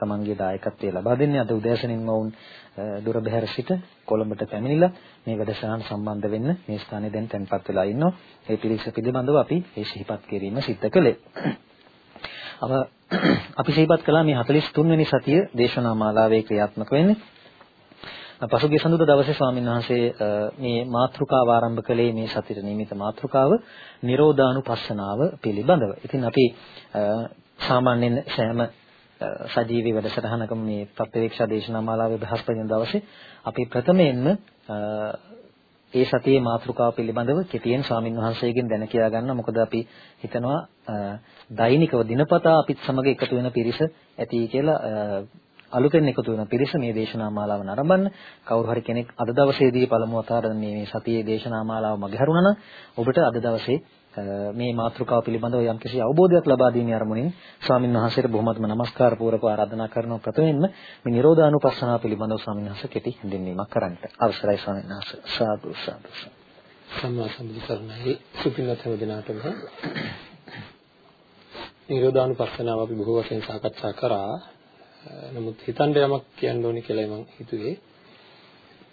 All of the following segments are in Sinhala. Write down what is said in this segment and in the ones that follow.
වැඩසටහන තමන්ගේ දායකත්වය ලබා දෙන්නේ. අද උදෑසනින් වුන් දුර බැහැර සිට කොළඹට පැමිණිලා මේ වැඩසටහන සම්බන්ධ වෙන්න මේ ස්ථානයේ දැන් තැන්පත් වෙලා ඉන්නවා. ඒ පිරිස පිළිබඳව අපි ඒ සිහිපත් කිරීම සිද්ධ කළේ. අප අපි සිහිපත් කළා මේ 43 වෙනි සතිය දේශනා මාලාවේ ක්‍රියාත්මක වෙන්නේ. පසුගිය සඳුදා දවසේ ස්වාමීන් වහන්සේ මේ මාතෘකාව ආරම්භ කළේ මේ සතියේ නියමිත මාතෘකාව නිරෝධානුපස්සනාව පිළිබඳව. ඉතින් අපි සාමාන්‍යයෙන් සෑම සජීවී වැඩසටහනකම මේ ප්‍රත්‍යක්ෂ දේශනා මාලාවේ බ්‍රහස්පති දවසේ අපි ප්‍රථමයෙන්ම ඒ සතියේ මාතෘකාව පිළිබඳව කෙටියෙන් ස්වාමින් වහන්සේගෙන් දැන කියා ගන්න. මොකද අපි හිතනවා දෛනිකව දිනපතා අපිත් සමග එකතු වෙන පිරිස ඇති කියලා අලුතෙන් එකතු වෙන පිරිස මේ දේශනා මාලාව නරඹන්න. කවුරු හරි කෙනෙක් අද දවසේදී පළමු වතාවට මේ මේ සතියේ දේශනා මාලාව මගහැරුණා නම් ඔබට අද දවසේ මේ මාතෘකාව පිළිබඳව යම්කිසි අවබෝධයක් ලබා දීමේ අරමුණින් ස්වාමින් වහන්සේට බොහොමත්ම নমස්කාර පූර්වක ආරාධනා කරනවා. ප්‍රථමයෙන්ම මේ නිරෝධානුපස්සනාව පිළිබඳව ස්වාමින් වහන්සේ කෙටි හැඳින්වීමක් කරන්නට අවසරයි ස්වාමීන් වහන්සේ. සාදු සාදු සම්මා සම්බුදු සරණයි. සුපින්වත් හැම දිනාටම. නිරෝධානුපස්සනාව අපි බොහෝ වශයෙන් සාකච්ඡා කරා. නමුත් හිතන්න යමක් කියන්න ඕනි කියලා මම හිතුවේ.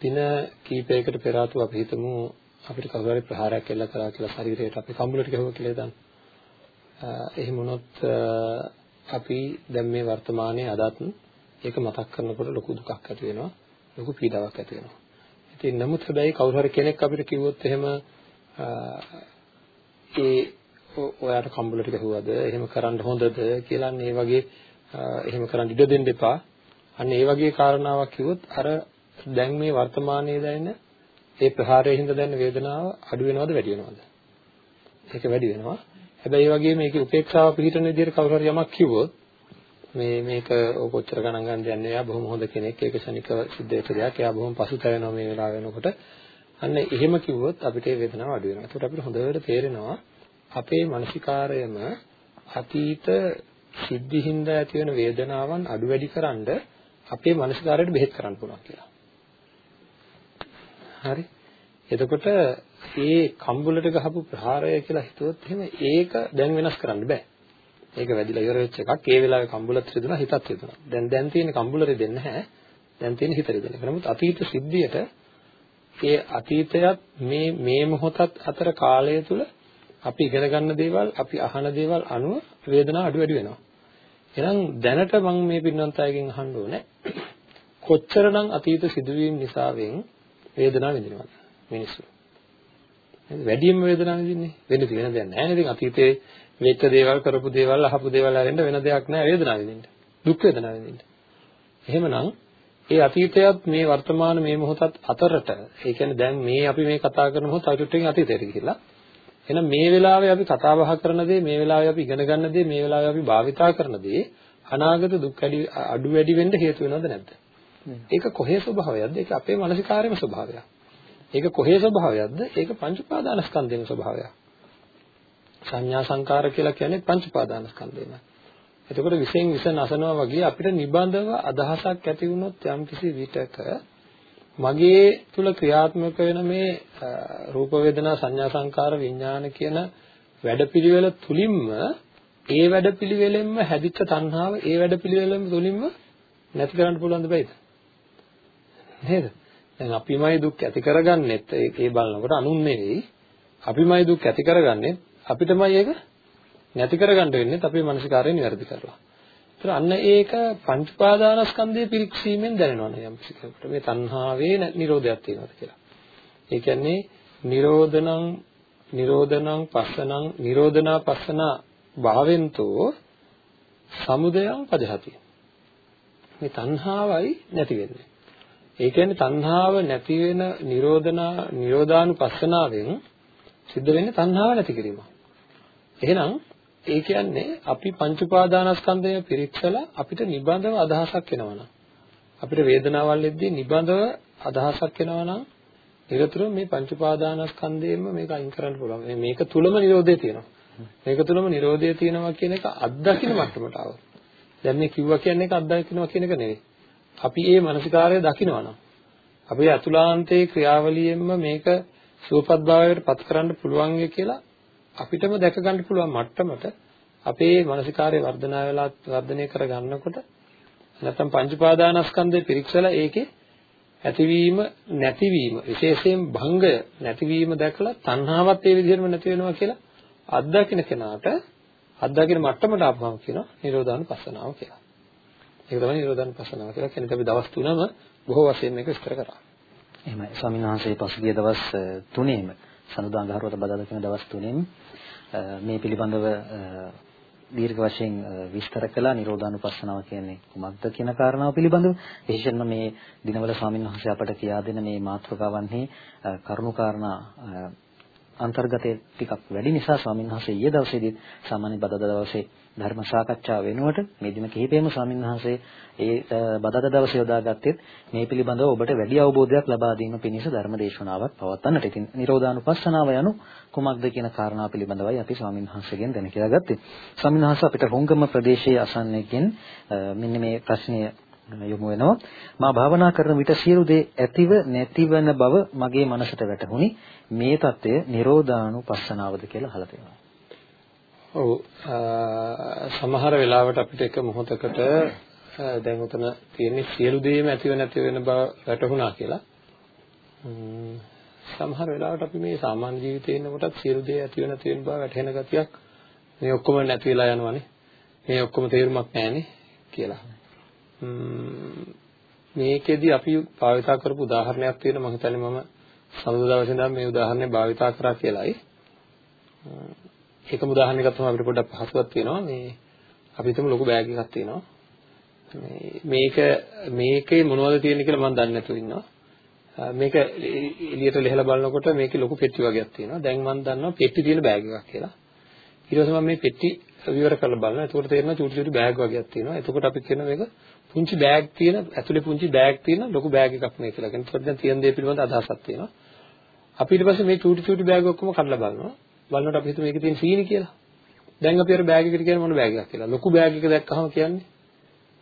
දින කීපයකට පෙර ආතු අපි හිතමු අපිට කවුරු හරි ප්‍රහාරයක් එල්ල කරා කියලා ශරීරයට අපි කම්බුලට ගහුවා කියලා හිතන්න. එහෙම වුණොත් අපි දැන් මේ වර්තමානයේ අදත් ඒක මතක් කරනකොට ලොකු දුකක් ඇති වෙනවා. ලොකු පීඩාවක් ඇති වෙනවා. ඉතින් නමුත් හැබැයි කවුරු හරි කෙනෙක් අපිට කිව්වොත් එහෙම ඒ ඔයාට කම්බුලට ගහුවද එහෙම කරන්න හොඳද කියලා මේ වගේ එහෙම කරන්න ඉඩ දෙන්න එපා. අන්න ඒ වගේ කාරණාවක් කිව්වොත් අර දැන් මේ වර්තමානයේ දැනෙන ඒ ප්‍රහාරයෙන් හින්දා දැනෙන වේදනාව අඩු වෙනවද වැඩි වෙනවද? ඒක වැඩි වෙනවා. හැබැයි ඒ වගේම මේකේ උපේක්ෂාව පිළිටන විදිහට කවුරු හරි යමක් කිව්වොත් මේ මේක කොච්චර ගණන් ගන්න දෙන්නේ එයා බොහොම හොඳ කෙනෙක් ඒක ශනිකව සිද්ධ වෙච්ච දෙයක් එයා බොහොම පසුතැවෙනවා මේ වෙලාව වෙනකොට අන්න එහෙම කිව්වොත් අපිට ඒ වේදනාව අඩු වෙනවා. ඒකට අපිට හොඳට තේරෙනවා අපේ මානසිකාරයම අතීත සිද්ධිහින්දා ඇති වෙන වේදනාවන් අඩු වැඩි කරන්න අපේ මනසකාරයට බෙහෙත් කරන්න පුළුවන් කියලා. හරි. එතකොට මේ කම්බුලට ගහපු ප්‍රහාරය කියලා හිතුවොත් එහෙම ඒක දැන් වෙනස් කරන්න බෑ. ඒක වැඩිලා ඉවර වෙච්ච එකක්. ඒ වෙලාවේ කම්බුලත් රිදුනා හිතත් රිදුනා. දැන් දැන් තියෙන කම්බුල රිදෙන්නේ නැහැ. දැන් තියෙන හිත රිදෙන එක. නමුත් අතීත සිද්ධියට ඒ අතීතයත් මේ මේ මොහොතත් අතර කාලය තුල අපි ඉගෙන ගන්න දේවල්, අපි අහන දේවල් අනුව වේදනාව අඩු වැඩි වෙනවා. එහෙනම් දැනට මම මේ පින්නන්ත අයගෙන් අහන්න ඕනේ කොච්චරනම් අතීත සිදුවීම් නිසාවෙන් වේදනාව විඳිනවද මිනිස්සු වැඩියෙන්ම වේදනාව විඳින්නේ වෙන තියෙන දෙයක් නැහැ නේද අතීතේ වෙච්ච දේවල් කරපු දේවල් අහපු දේවල් අරින්න වෙන දෙයක් නැහැ වේදනාව විඳින්න දුක් වේදනාව විඳින්න එහෙමනම් ඒ අතීතයත් මේ වර්තමාන මේ මොහොතත් අතරට ඒ කියන්නේ දැන් මේ අපි මේ කතා කරන මොහොත අයිටුට්ටෙන් අතීතයට ගිහිල්ලා එහෙනම් මේ වෙලාවේ අපි කතා බහ කරන දේ, මේ වෙලාවේ අපි ඉගෙන ගන්න දේ, මේ වෙලාවේ අපි භාවිතා කරන දේ අනාගත දුක් අඩු වැඩි වෙන්න හේතු වෙනවද නැද්ද? ඒක කොහේ ස්වභාවයක්ද? ඒක අපේ මානසිකාරයේම ස්වභාවයක්. ඒක කොහේ ස්වභාවයක්ද? ඒක පංච උපාදානස්කන්ධේම ස්වභාවයක්. සංඥා සංකාර කියලා කියන්නේ පංච උපාදානස්කන්ධේමයි. එතකොට විශේෂයෙන් විස නසනවා වගේ අපිට නිබඳව අදහසක් ඇති වුණොත් යම්කිසි විටක මගේ තුල ක්‍රියාත්මක වෙන මේ රූප වේදනා සංඥා සංකාර විඥාන කියන වැඩපිළිවෙල තුලින්ම ඒ වැඩපිළිවෙලෙන්ම හැදිච්ච තණ්හාව ඒ වැඩපිළිවෙලෙන් තුලින්ම නැති කරන්න පුළුවන්ද බෑද නේද දැන් අපිමයි දුක් ඇති කරගන්නෙත් ඒ බලනකොට අනුන් නෙවෙයි අපිමයි දුක් ඇති කරගන්නෙත් අපිටමයි ඒක නැති කරගන්න වෙන්නේ අපේ මානසිකාරය නිවැරදි කරලා ඒතර අන්න ඒක පංච පාදානස්කන්ධයේ පිරික්සීමෙන් දැනෙනවා යම් කෙනෙකුට මේ තණ්හාවේ නිරෝධයක් තියෙනවා කියලා. ඒ කියන්නේ නිරෝධනං නිරෝධනං පස්සනං නිරෝධනා පස්සනා භාවෙන්තෝ සමුදයං පජහති. මේ තණ්හාවයි නැති වෙන්නේ. ඒ කියන්නේ තණ්හාව නැති වෙන නිරෝධනා නිරෝධානුපස්සනාවෙන් සිද්ධ වෙන්නේ තණ්හාව නැති කිරීම. එහෙනම් ඒ කියන්නේ අපි පංච උපාදානස්කන්ධය පිරික්සලා අපිට නිබඳව අදහසක් එනවනම් අපිට වේදනාවල් එද්දී නිබඳව අදහසක් එනවනම් නිරතුරුව මේ පංච උපාදානස්කන්ධයෙන්ම මේක අයින් කරන්න පුළුවන්. මේක තුලම නිරෝධය තියෙනවා. මේක තුලම නිරෝධය තියෙනවා කියන එක අත්දකින්න මට්ටමට ආවොත්. දැන් මේ කිව්වා කියන්නේ ඒක අත්දකින්නවා කියන එක නෙවෙයි. අපි මේ මානසිකාරය දකිනවනම් අපේ අතුලාන්තයේ ක්‍රියාවලියෙන්ම මේක සුවපත් භාවයට පත් කරන්න පුළුවන් කියලා අපිටම දැක ගන්න පුළුවන් මට්ටමට අපේ මානසිකාරය වර්ධනය වෙලා වර්ධනය කර ගන්නකොට නැත්නම් පංච උපාදානස්කන්ධය පිරික්සලා ඒකේ ඇතිවීම නැතිවීම විශේෂයෙන් භංගය නැතිවීම දැකලා තණ්හාවත් ඒ විදිහටම නැති වෙනවා කියලා අත්දකින්න කෙනාට අත්දකින්න මට්ටමට ආපුවම කියනවා නිරෝධානුපස්සනාව කියලා. ඒක තමයි නිරෝධානුපස්සනාව කියලා කියන්නේ. අපි දවස් තුනම බොහෝ වශයෙන් මේක විස්තර කරා. එහෙමයි. ස්වාමීන් වහන්සේ පසුගිය දවස් තුනේම සනුදා ගහරුවත බදාදා කියන දවස් තුනේම මේ පිළිබඳව දීර්ඝ වශයෙන් විස්තර කළා නිරෝධානුපස්සනාව කියන්නේ කුමක්ද කියන කාරණාව පිළිබඳව. විශේෂයෙන්ම මේ දිනවල ස්වාමීන් වහන්සේ අපට කියා දෙන මේ මාතෘකාවන්හි කරුණු කාරණා අන්තර්ගතය ටිකක් වැඩි නිසා ස්වාමීන් වහන්සේ ඊයේ දවසේදී සාමාන්‍ය බදද දවසේ ධර්ම සාකච්ඡාව වෙනුවට මේ දින කිහිපෙම ස්වාමීන් වහන්සේ ඒ බදද දවසේ යොදාගත්තේ මේ පිළිබඳව ඔබට වැඩි අවබෝධයක් ලබා දීම පිණිස ධර්ම දේශනාවක් පවත්වන්නට. ඉතින් නිරෝධානුපස්සනාව යනු කුමක්ද කියන කාරණා පිළිබඳවයි අපි ස්වාමීන් වහන්සේගෙන් දැන කියලා ගත්තේ. ස්වාමීන් වහන්සේ අපිට හොංගම ප්‍රදේශයේ අසන්නේකින් මෙන්න මේ ප්‍රශ්නය යොමු වෙනවා. මා භාවනා කරන විට සියලු දේ ඇතිව නැතිවන බව මගේ මනසට වැටහුණි. මේ தත්ත්වය නිරෝධානුපස්සනාවද කියලා අහලා තියෙනවා. ඔව් සමහර වෙලාවට අපිට එක මොහොතකට දැන් උතන තියෙන්නේ සියලු දේම ඇතිව නැති වෙන බව වැටහුණා කියලා. සමහර වෙලාවට අපි මේ සාමාන්‍ය ජීවිතේ ඉන්නකොටත් සියලු දේ ඇතිව නැති වෙන බව වැටහෙන ගතියක් මේ ඔක්කොම නැති වෙලා යනවනේ. මේ ඔක්කොම තේරුමක් නැහැනේ කියලා. මේකෙදි අපි භාවිතා කරපු උදාහරණයක් තියෙනවා මම හිතන්නේ මම සමුදා දවසේ ඉඳන් මේ උදාහරණය භාවිතා කරා කියලායි. ඒකම උදාහරණයක් තමයි අපිට පොඩ්ඩක් පහසුවක් තියෙනවා මේ අපි හිතමු ලොකු බෑග් එකක් තියෙනවා. මේක මේකේ මොනවද තියෙන්නේ කියලා මම දන්නේ නැතුව ඉන්නවා. මේක එළියට ලෙහලා බලනකොට මේකේ ලොකු පෙට්ටි වගේක් තියෙනවා. දැන් මම දන්නවා පෙට්ටි තියෙන බෑග් එකක් කියලා. ඊට පස්සේ මම මේ පෙට්ටි විවර කරලා බලනවා. එතකොට තේරෙනවා චූටි චූටි බෑග් වගේක් තියෙනවා. එතකොට අපි කියනවා මේක පුංචි බෑග් තියෙන ඇතුලේ පුංචි බෑග් තියෙන ලොකු බෑග් එකක් මේ කියලා. එතකොට දැන් තියෙන දේ පිළිබඳ අදහසක් තියෙනවා. අපි ඊට පස්සේ මේ චූටි චූටි බෑග් ඔක්කොම කඩලා බලනවා. බලනකොට අපි හිතුව මේකේ තියෙන සීනි කියලා. දැන් අපි අර බෑග් එකට කියන්නේ මොන බෑග් එකක් කියලා. ලොකු බෑග් එක දැක්කහම කියන්නේ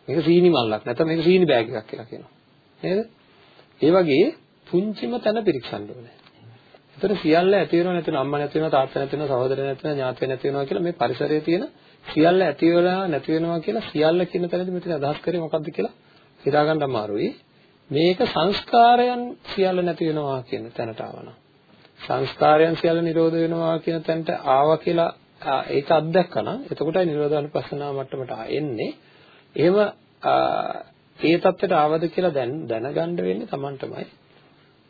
මේක සීනි මල්ලක් නැත්නම් මේක සීනි බෑග් එකක් කියලා කියනවා. නේද? ඒ වගේ පුංචිම තැන පිරික්සන්න ඕනේ. එතන සියල්ල ඇති වෙනව නැති වෙනව අම්මා නැති වෙනව තාත්තා නැති වෙනව සහෝදර නැති වෙනව ඥාතිය නැති වෙනව කියලා මේ පරිසරයේ තියෙන සියල්ල ඇති වෙලා නැති වෙනවා කියලා සියල්ල කියන තැනදී මෙතන අදහස් කරේ මොකක්ද කියලා හිතා ගන්න අමාරුයි. මේක සංස්කාරයන් සියල්ල නැති වෙනවා කියන තැනට ආවනම් සංස්කාරයන් සියල්ල නිරෝධ වෙනවා කියන තැනට ආවා කියලා ඒක අත්දැක්කා නම් එතකොටයි නිරෝධානුපස්සනාව මට්ටමට එන්නේ. එහෙම ඒ தත්ත්වයට ආවද කියලා දැන් දැනගන්න වෙන්නේ Tamanටමයි.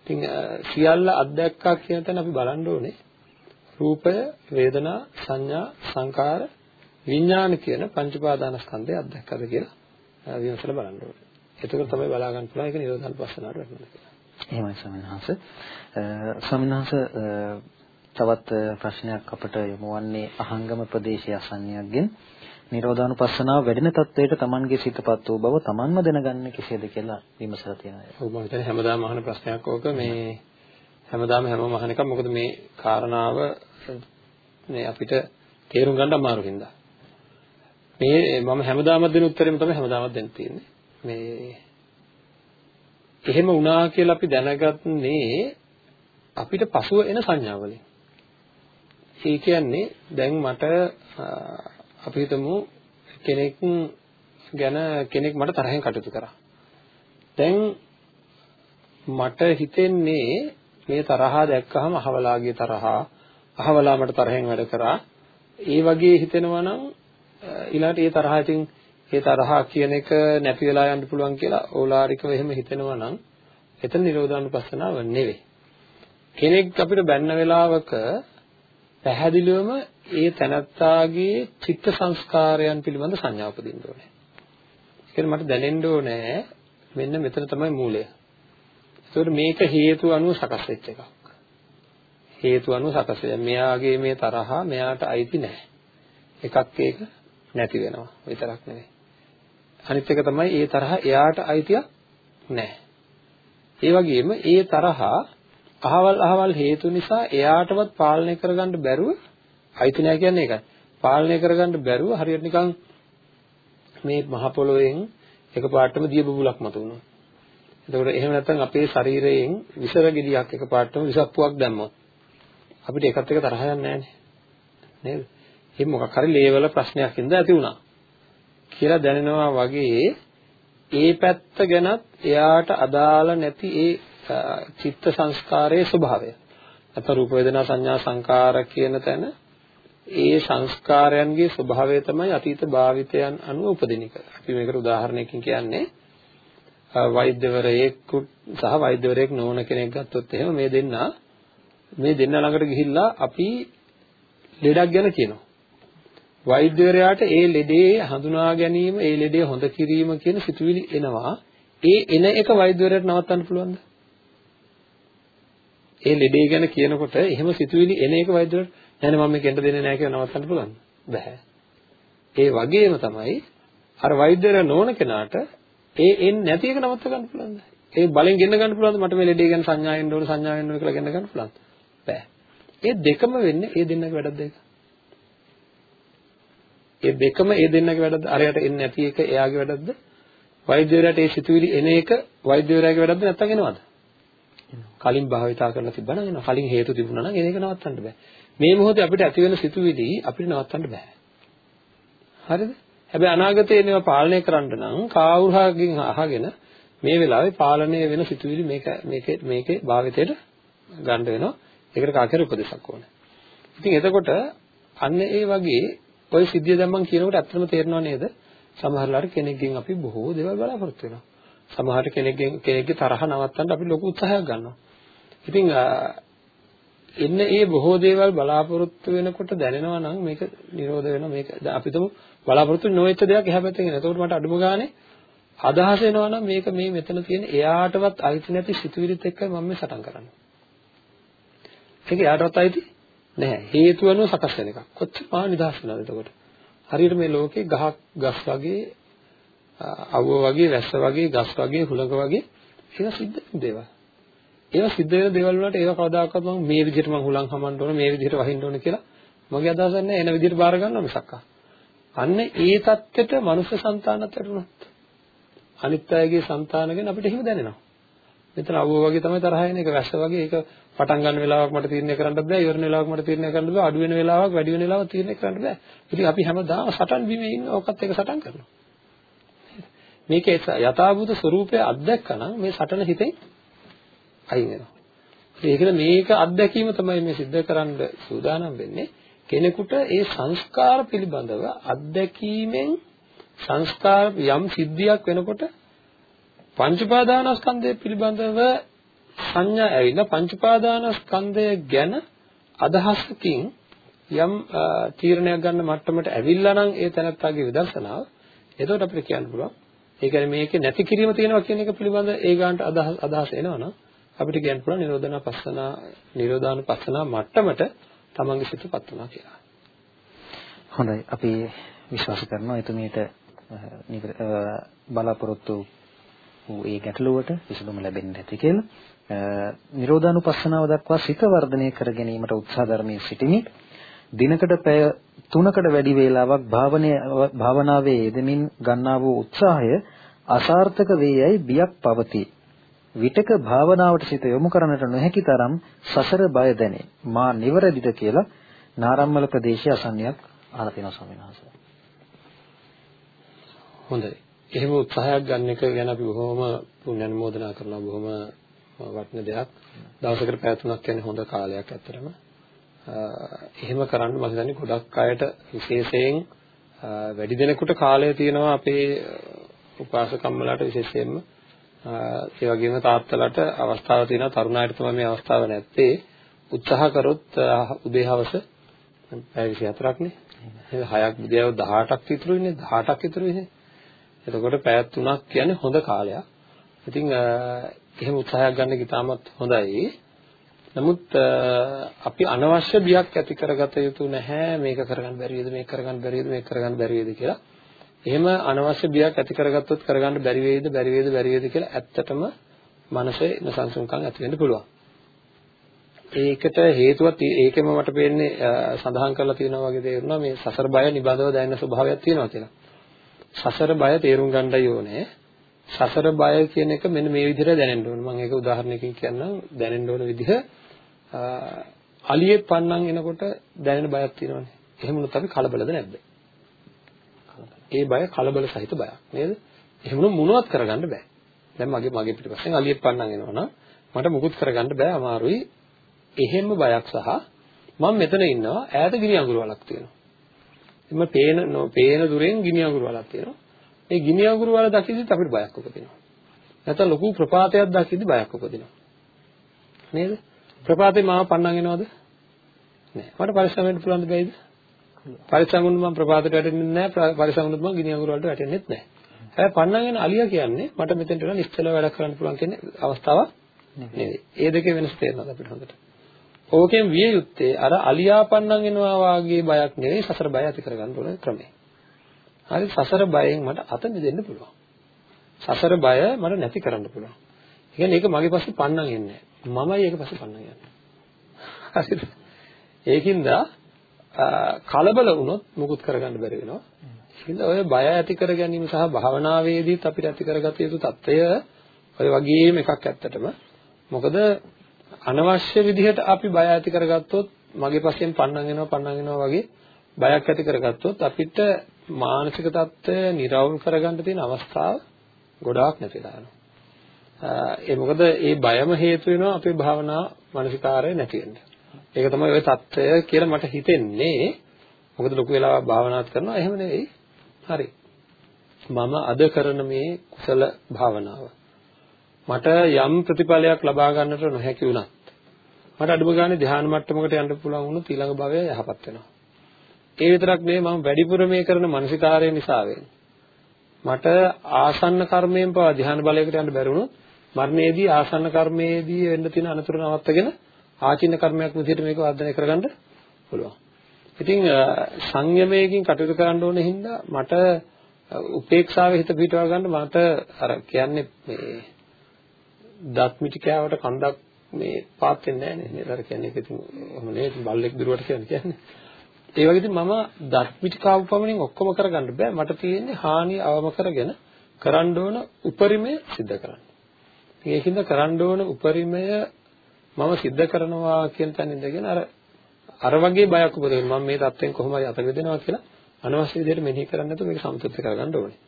ඉතින් සියල්ල අත්දැක්කා කියන තැන අපි බලන්න ඕනේ. රූපය, වේදනා, සංඥා, සංකාර, විඥාන කියන පංච පාදානස්කන්ධය අත්දැක්කද කියලා විමසලා බලන්න ඕනේ. එතකොට තමයි බලා ගන්න පුළුවන් ඒක නිරෝධානුපස්සනාවට වැටෙනවා කියලා. එහෙමයි ස්වාමීන් වහන්සේ. ස්වාමීන් වහන්සේ තවත් ප්‍රශ්නයක් අපට යොමු වන්නේ අහංගම ප්‍රදේශයේ අසන්නයක්ගෙන් නිරෝධානුපස්සනාව වැඩෙන තත්වයට Tamanගේ සිතපත් වූ බව Tamanම දැනගන්නේ කෙසේද කියලා විමසලා තියෙනවා. ඔව් මම හිතන්නේ හැමදාම අහන ප්‍රශ්නයක් ඕක මේ හැමදාම හැමෝම අහන එකක් මොකද මේ කාරණාව මේ අපිට තේරුම් ගන්න අමාරු හින්දා. මේ මම හැමදාමත් දෙන උත්තරෙම තමයි හැමදාමත් දෙන්න තියෙන්නේ. මේ එහෙම වුණා කියලා අපි දැනගන්නේ අපිට පසුව එන සංඥාවලින්. ඒ කියන්නේ දැන් මට අපි හිතමු කෙනෙක් ගැන කෙනෙක් මට තරහෙන් කටයුතු කරා. දැන් මට හිතෙන්නේ මේ තරහා දැක්කහම අහවලාගේ තරහා අහවලා මට තරහෙන් වැඩ කරා. ඒ වගේ හිතෙනවා නම් ඊළඟට ඒ තරහා ඉතින් ඒ තරහා කියන එක නැති වෙලා යන්න පුළුවන් කියලා ඕලාරිකව එහෙම හිතෙනවා නම් එතන නිරෝධානුපස්සනාව නෙවෙයි. කෙනෙක් අපිට බැන්න වෙලාවක පැහැදිලිවම ඒ තනත්තාගේ චිත්ත සංස්කාරයන් පිළිබඳ සංඥා උපදින්න ඕනේ. ඒකෙන් මට දැනෙන්න ඕනේ මෙන්න මෙතන තමයි මූලය. ඒතකොට මේක හේතු අනුව සකස් වෙච්ච එකක්. හේතු අනුව සකස් වෙන. මෙයාගේ මේ තරහා මෙයාට අයිති නැහැ. එකක් ඒක නැති වෙනවා. විතරක් නෙවෙයි. අනිත් එක තමයි ඒ තරහ එයාට අයිතියක් නැහැ. ඒ වගේම ඒ තරහා අහවල් අහවල් හේතු නිසා එයාටවත් පාලනය කරගන්න බැරුව අයිති නැහැ කියන්නේ ඒකයි. පාලනය කරගන්න බැරුව හරියට නිකන් මේ මහ පොළොවෙන් එකපාරටම දිය බුබුලක් මතුවුණා. එතකොට එහෙම නැත්නම් අපේ ශරීරයෙන් විසර ගෙඩියක් එකපාරටම විසප්පුවක් දැම්මොත් අපිට ඒකත් එක තරහ යන්නේ නැහැ නේද? එහෙනම් මොකක් හරි ලේවල ප්‍රශ්නයක් ඉඳලා ඇති වුණා. කියලා දැනෙනවා වගේ ඒ පැත්ත ගැනත් එයාට අදාළ නැති ඒ චිත්ත සංස්කාරයේ ස්වභාවය. නැත්නම් රූප වේදනා සංඥා සංකාර කියන තැන ඒ සංස්කාරයන්ගේ ස්වභාවය තමයි අතීත භාවිතයන් අනුව උපදින එක. අපි මේකට උදාහරණයකින් කියන්නේ වෛද්‍යවරයෙක් සහ වෛද්‍යවරයෙක් නොවන කෙනෙක් ගත්තොත් එහෙම මේ දෙන්නා මේ දෙන්න ළඟට ගිහිල්ලා අපි ලෙඩක් ගැන කියනවා. වෛද්‍යවරයාට ඒ ලෙඩේ හඳුනා ගැනීම, ඒ ලෙඩේ හොඳ කිරීම කියන සිතුවිලි එනවා. ඒ එන එක වෛද්‍යවරයාට නවත්තන්න පුළුවන්ද? ඒ ලෙඩේ ගැන කියනකොට එහෙම සිතුවිලි එන එක වෛද්‍යවරයාට නෑ නෑ මම මේක එන්න දෙන්නේ නෑ කියලා නවත්තන්න පුළුවන්ද? බෑ. ඒ වගේම තමයි අර වෛද්‍යවරයා නොවන කෙනාට ඒ එන්නේ නැති එක නවත්ත ගන්න පුළුවන්ද? ඒ බලෙන් ගෙන්න ගන්න පුළුවන්ද? මට මේ ලෙඩේ ගැන සංඥාවෙන්න ඕන සංඥාවෙන්න ඕන කියලා ගෙන්න ගන්න පුළුවන්ද? බෑ. ඒ දෙකම වෙන්නේ ඒ දෙන්නගේ වැඩක්ද ඒක? ඒ දෙකම ඒ දෙන්නගේ වැඩක්ද? අරයට එන්නේ නැති එක එයාගේ වැඩක්ද? වෛද්‍යවරයාට ඒ සිතුවිලි එන එක වෛද්‍යවරයාගේ වැඩක්ද නැත්නම් එනවද? කලින් භාවිතා කරලා තිබ්බනම් එනවා. කලින් හේතු තිබුණා නම් එක නවත්තන්න බෑ. මේ මොහොතේ අපිට ඇති වෙන සිතුවිලි අපිට නවත්තන්න බෑ. හරිද? හැබැයි අනාගතේ ඒවා පාලනය කරන්න නම් කාවුරුහාගෙන් අහගෙන මේ වෙලාවේ පාලනය වෙන සිතුවිලි මේක මේකේ මේකේ භාවිතයට ගන්න වෙනවා. ඒකට කාකේර උපදේශක් ඕනේ. ඉතින් එතකොට අන්න ඒ වගේ ওই සිද්ධිය දැන් මම කියනකොට ඇත්තම තේරෙනව නේද? සමහරලාට කෙනෙක්ගෙන් අපි බොහෝ දේවල් බලාපොරොත්තු වෙනවා. සමහරට කෙනෙක්ගෙන් කෙනෙක්ගේ තරහ නවත්තන්න අපි ලොකු උත්සාහයක් ගන්නවා. ඉතින් එන්න ඒ බොහෝ දේවල් බලාපොරොත්තු වෙනකොට දැනෙනවා නම් මේක නිරෝධ වෙනවා මේක අපි තුමු බලාපොරොත්තු නොවෙච්ච දෙයක් එහා පැත්තෙන් එනවා. එතකොට මට අඩුම ගානේ අදහස එනවා නම් මේක මේ මෙතන තියෙන එයාටවත් අයිති නැති සිතුවිලිත් එක්කයි මම මේ සටන් කරන්නේ. ඒක එයාටවත් අයිති නැහැ. හේතු වෙනව සකස් වෙන එකක්. කොච්චර නිදහස් වෙනවද එතකොට? හරියට මේ ලෝකේ ගහක් ගස් වගේ අවුව වගේ වැස්ස වගේ ගස් වගේ හුලඟ වගේ ඒවා සිද්ධ වෙන දේවල්. ඒවා සිද්ධ වෙන දේවල් වලට ඒවා කවදාකවත් මම මේ විදිහට මම හුලඟ හමන්න ඕන මේ විදිහට වහින්න ඕන කියලා මගේ අදහසක් නැහැ. එන විදිහට බාර ගන්නවා මිසක්. අන්න ඒ தත්ත්වෙට මනුෂ්‍ය సంతානත් ඇතුණත් අනිත් අයගේ సంతාන ගැන අපිට හිම දැනෙනවා. මෙතන අවුව වගේ තමයි තරහ එන එක වැස්ස වගේ ඒක පටන් ගන්න වෙලාවක් මට තීරණය කරන්න බෑ ඉවරන වෙලාවක් මට තීරණය කරන්න බෑ අඩු වෙන වෙලාවක් වැඩි වෙන වෙලාවක් තීරණය කරන්න බෑ. ඉතින් අපි හැමදාම සටන් බිමේ ඉන්න ඕකත් එක සටන් කරනවා. මේකේ යථාභූත ස්වરૂපය අත්දැකනම මේ සටන හිතෙන් අයින් වෙනවා. ඒකද මේක අත්දැකීම තමයි මේ සිද්ධ කරන්න සූදානම් වෙන්නේ. කෙනෙකුට ඒ සංස්කාර පිළිබඳව අත්දැකීමෙන් සංස්කාර යම් සිද්ධියක් වෙනකොට පංච උපාදානස්කන්ධය පිළිබඳව සංඥා ඇවිල්ලා පංච උපාදානස්කන්ධය ගැන අදහසකින් යම් තීරණයක් ගන්න මට්ටමට ඇවිල්ලා නම් ඒ තැනත්තාගේ විදර්ශනාව එතකොට අපිට කියන්න පුළුවන් ඒ කියන්නේ මේකේ නැති කිරීම තියෙනවා කියන එක පිළිබඳ ඒ ගන්නට අදහස් අදහස් එනවනම් අපිට කියන්න පුළුවන් නිරෝධන පස්සනා නිරෝධාන පස්සනා මට්ටමට තමන්ගේ සිතපත් වුණා කියලා. හොඳයි අපි විශ්වාස කරනවා එතුමියට බලාපොරොත්තු වූ ඒ ගැටලුවට විසඳුම ලැබෙන්නේ නැති කියලා. නිරෝධානුපස්සනාව දක්වා සිත වර්ධනය කර ගැනීමට උත්සාහ ධර්මයේ සිටිමි. දිනකට පැය 3කට වැඩි වේලාවක් භාවනාවේ යෙදමින් ගන්නා වූ උත්සාහය අසාර්ථක වේයයි බියක් පවතී. විතක භාවනාවට සිත යොමු කරන්නට නොහැකි තරම් සසර බය දැනේ. මා නිවැරදිද කියලා නාරම්මල ප්‍රදේශයේ අසන්නයක් අහලා තියෙනවා ස්වාමීන් වහන්සේ. හොඳයි. එහෙම උත්සාහයක් ගන්න එක ගැන අපි බොහොම පුණ්‍ය අනුමෝදනා කරනවා බොහොම වටින දෙයක්. දවසකට පැය තුනක් කියන්නේ හොඳ කාලයක් ඇත්තටම. එහෙම කරන්න මම හිතන්නේ ගොඩක් අයට විශේෂයෙන් වැඩි දෙනෙකුට කාලය තියෙනවා අපේ උපාසකම්මලාට විශේෂයෙන්ම ඒ වගේම තාත්තලාට අවස්ථාව තියෙනවා තරුණායට තමයි මේ අවස්ථාව නැත්තේ උත්සාහ කරොත් උදේ හවස පැය 24ක් නේ එහෙනම් 6ක් විදියව 18ක් ඉතුරු ඉන්නේ 18ක් ඉතුරු ඉන්නේ එතකොට පැය 3ක් කියන්නේ හොඳ කාලයක් ඉතින් එහෙම උත්සාහයක් ගන්න කිතාමත් හොඳයි නමුත් අපි අනවශ්‍ය බියක් ඇති කරගත යුතු නැහැ මේක කරගන්න බැරි වේද මේක කරගන්න බැරි වේද මේක කරගන්න බැරි වේද කියලා එහෙම අනවශ්‍ය බියක් ඇති කරගත්තොත් කරගන්න බැරි වේද බැරි වේද බැරි වේද කියලා ඇත්තටම මනසේ නසංසුන්කම් ඇති වෙන්න පුළුවන්. ඒකට හේතුවක් ඒකෙම මට පේන්නේ සඳහන් කරලා තියෙනවා වගේ තේරුණා මේ සසර බය නිබඳව දැනෙන ස්වභාවයක් තියෙනවා කියලා. සසර බය තේරුම් ගන්නයි ඕනේ. සසර බය කියන එක මෙන්න මේ විදිහට දැනෙන්න ඕනේ. මම ඒක උදාහරණයකින් කියන්නම් දැනෙන්න ඕන විදිහ අලියෙක් පන්නන් එනකොට දැනෙන බයක් තියෙනවානේ. එහෙම වුණොත් අපි කලබලද නැද්ද? ඒ බය කලබල සහිත බයක් නේද? එහෙම මොනවත් කරගන්න බෑ. දැන් මගේ මගේ පිටිපස්සෙන් අලියෙක් පන්නන් එනවනම් මට මුකුත් කරගන්න බෑ අමාරුයි. එහෙම බයක් සහ මම මෙතන ඉන්නවා ඈත ගිනි අඟුරු වලක් තියෙනවා. එimhe පේන පේන දුරෙන් ගිනි අඟුරු වලක් තියෙනවා. මේ ගිනි අඟුරු වල දකිද්දිත් අපිට බයක් උපදිනවා. නැත්නම් ලොකු ප්‍රපාතයක් දකිද්දි බයක් උපදිනවා. නේද? ප්‍රපාතේ මාව පන්නන් එනවද? නෑ. මට පරිස්සම් වෙන්න පුළුවන් දෙයිද? පරිස්සම් වුණොත් මම ප්‍රපාතයට වැටෙන්නේ නෑ. පරිස්සම් වුණොත් මම ගිනි අඟුරු වලට වැටෙන්නේත් නෑ. හැබැයි පන්නන් එන අලියා කියන්නේ මට මෙතෙන්ට වෙන නිශ්චල වැඩ කරන්න පුළුවන් කියන අවස්ථාවක් නෙවෙයි. ඒ දෙකේ වෙනස තේරෙනවද අපිට හොඳට? ඕකෙන් විය යුත්තේ අර අලියාපන්නන් එනවා වාගේ බයක් නෙවෙයි සසර බය ඇති කරගන්න ඕන ක්‍රමය. හරි සසර බයෙන් මට අත මිදෙන්න පුළුවන්. සසර බය මට නැති කරන්න පුළුවන්. ඒ කියන්නේ ඒක මගේ පස්සේ පන්නන් එන්නේ නැහැ. මමයි ඒක පස්සේ පන්නන් යන්නේ. හරිද? ඒකින්ද කලබල වුණොත් මුකුත් කරගන්න බැරි වෙනවා. ඒකින්ද ඔය බය ඇති කර ගැනීම සහ භාවනාවේදීත් අපිට ඇති කරගත යුතු తত্ত্বය ඔය වගේම එකක් ඇත්තටම. මොකද අනවශ්‍ය විදිහට අපි බය ඇති කරගත්තොත් මගේ පස්සෙන් පන්නන් එනවා පන්නන් එනවා වගේ බයක් ඇති කරගත්තොත් අපිට මානසික தত্ত্বය निराවුල් කරගන්න තියෙන අවස්ථාව ගොඩාක් නැතිලා යනවා. ඒ මොකද ඒ බයම හේතු වෙනවා අපේ භාවනා මානසිකාරය නැති වෙන්න. ඒක තමයි ওই தত্ত্বය කියලා මට හිතෙන්නේ. මොකද ලොකු වෙලාවක් භාවනාත් කරනවා එහෙම නෙවෙයි. හරි. මම අද කරන මේ කුසල භාවනාව මට යම් ප්‍රතිඵලයක් ලබා ගන්නට නොහැකි වුණා මට අඩුම ගානේ ධ්‍යාන මට්ටමකට යන්න පුළුවන් වුණොත් ඊළඟ භවය යහපත් වෙනවා. ඒ විතරක් නෙවෙයි මම වැඩිපුර මේ කරන මානසිකාරය නිසා මට ආසන්න කර්මයෙන් පවා ධ්‍යාන බලයකට යන්න බැරි වුණොත් මරණයේදී ආසන්න කර්මයේදී වෙන්න තියෙන අනතුරු නවත්තගෙන ආචින්න කර්මයක් විදිහට මේක වර්ධනය කරගන්න පුළුවන්. ඉතින් සංයමයෙන් කටයුතු කරන්න ඕන හින්දා මට උපේක්ෂාවේ හිත පිටව ගන්න මට අර කියන්නේ මේ දත් මිටි කෑවට කන්දක් මේ පාත් වෙන්නේ නැහැ නේද? අර කියන්නේ ඒක ඉතින් ඔහොම නේ බල්ලෙක් දුරුවට කියන්නේ. ඒ වගේ ඉතින් මම දත් මිටි කාපු පමණින් ඔක්කොම කරගන්න බෑ. මට තියෙන්නේ හානිය අවම කරගෙන කරන්න ඕන උපරිමය සිද්ධ කරන්න. ඒකින්ද කරන්න ඕන උපරිමය මම සිද්ධ කරනවා කියන තැන ඉඳගෙන අර අර වගේ බයක් උපදින මම මේ தත්වෙන් කොහොම හරි අත බෙදෙනවා කියලා අනවශ්‍ය විදිහට මෙනෙහි කරන්නේ නැතුව මේක සමතුලිත කරගන්න ඕනේ.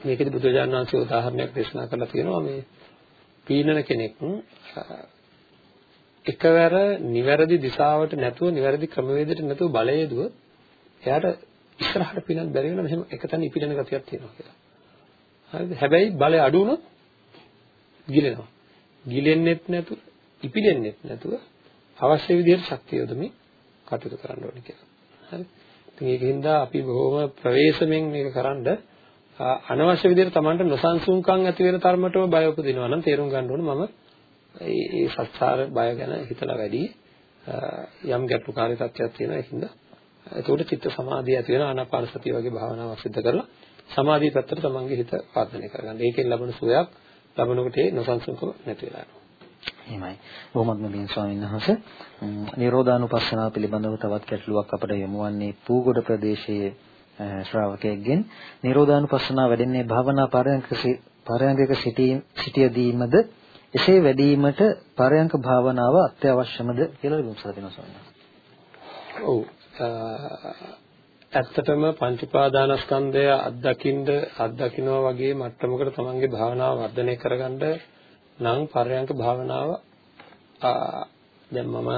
මේකෙදි බුදුරජාණන් වහන්සේ උදාහරණයක් දේශනා කරලා තියෙනවා මේ පීනන කෙනෙක් එකවර නිවැරදි දිශාවට නැතුව නිවැරදි ක්‍රමවේදයට නැතුව බලය යදුවොත් එයාට ඉස්සරහට පිනන්න බැරි වෙන මෙහෙම එකතැන ඉපිලෙන ගතියක් තියෙනවා කියලා. හරිද? හැබැයි බලය අඩු වුණොත් ගිලෙනවා. ගිලෙන්නෙත් නැතුව ඉපිලෙන්නෙත් නැතුව අවශ්‍ය විදිහට ශක්තිය යොදමින් කටයුතු කරන්න ඕනේ කියලා. හරි. ඉතින් ඒකින්ද අපි බොහොම ප්‍රවේශමෙන් මේක කරන්ඩ අනවශ්‍ය විදිහට Tamanට නොසන්සුන්කම් ඇති වෙන තරමටම බය උපදිනවා නම් තේරුම් ගන්න ඕනේ මම ඒ සත්‍සාර බය ගැන හිතලා වැඩි යම් ගැටලුකාරී තත්ත්වයක් තියෙනවා ඒකින්ද එතකොට චිත්ත සමාධිය ඇති වෙන ආනාපාන සතිය වගේ භාවනාවක් සිදු කරලා සමාධිය පැත්තට තමන්ගේ හිත වර්ධනය කරගන්න. ඒකෙන් ලැබෙන සුවයක් ලැබෙනකොට ඒ නොසන්සුන්කම නැති වෙලා යනවා. එහෙමයි. බොහොමත්ම මේ ස්වාමීන් වහන්සේ නිරෝධානුපස්සනාව පිළිබඳව තවත් ගැටලුවක් අපට යොමු වන්නේ පූගොඩ ප්‍රදේශයේ ශ්‍රාවකයෙක්ගෙන් නිරෝධානුපස්සනාව වැඩෙන්නේ භාවනා පරයන්ක පරයන්කක සිටියදීමද එසේ වැඩිවීමට පරයන්ක භාවනාව අත්‍යවශ්‍යමද කියලා විමසලා දෙනවා ස්වාමීන් වහන්සේ. ඔව්. ඇත්තටම පංච උපාදානස්කන්ධය අත්දකින්න අත්දකින්නවා වගේ මට්ටමකට තමන්ගේ භාවනාව වර්ධනය කරගන්න නම් පරයන්ක භාවනාව දැන් මම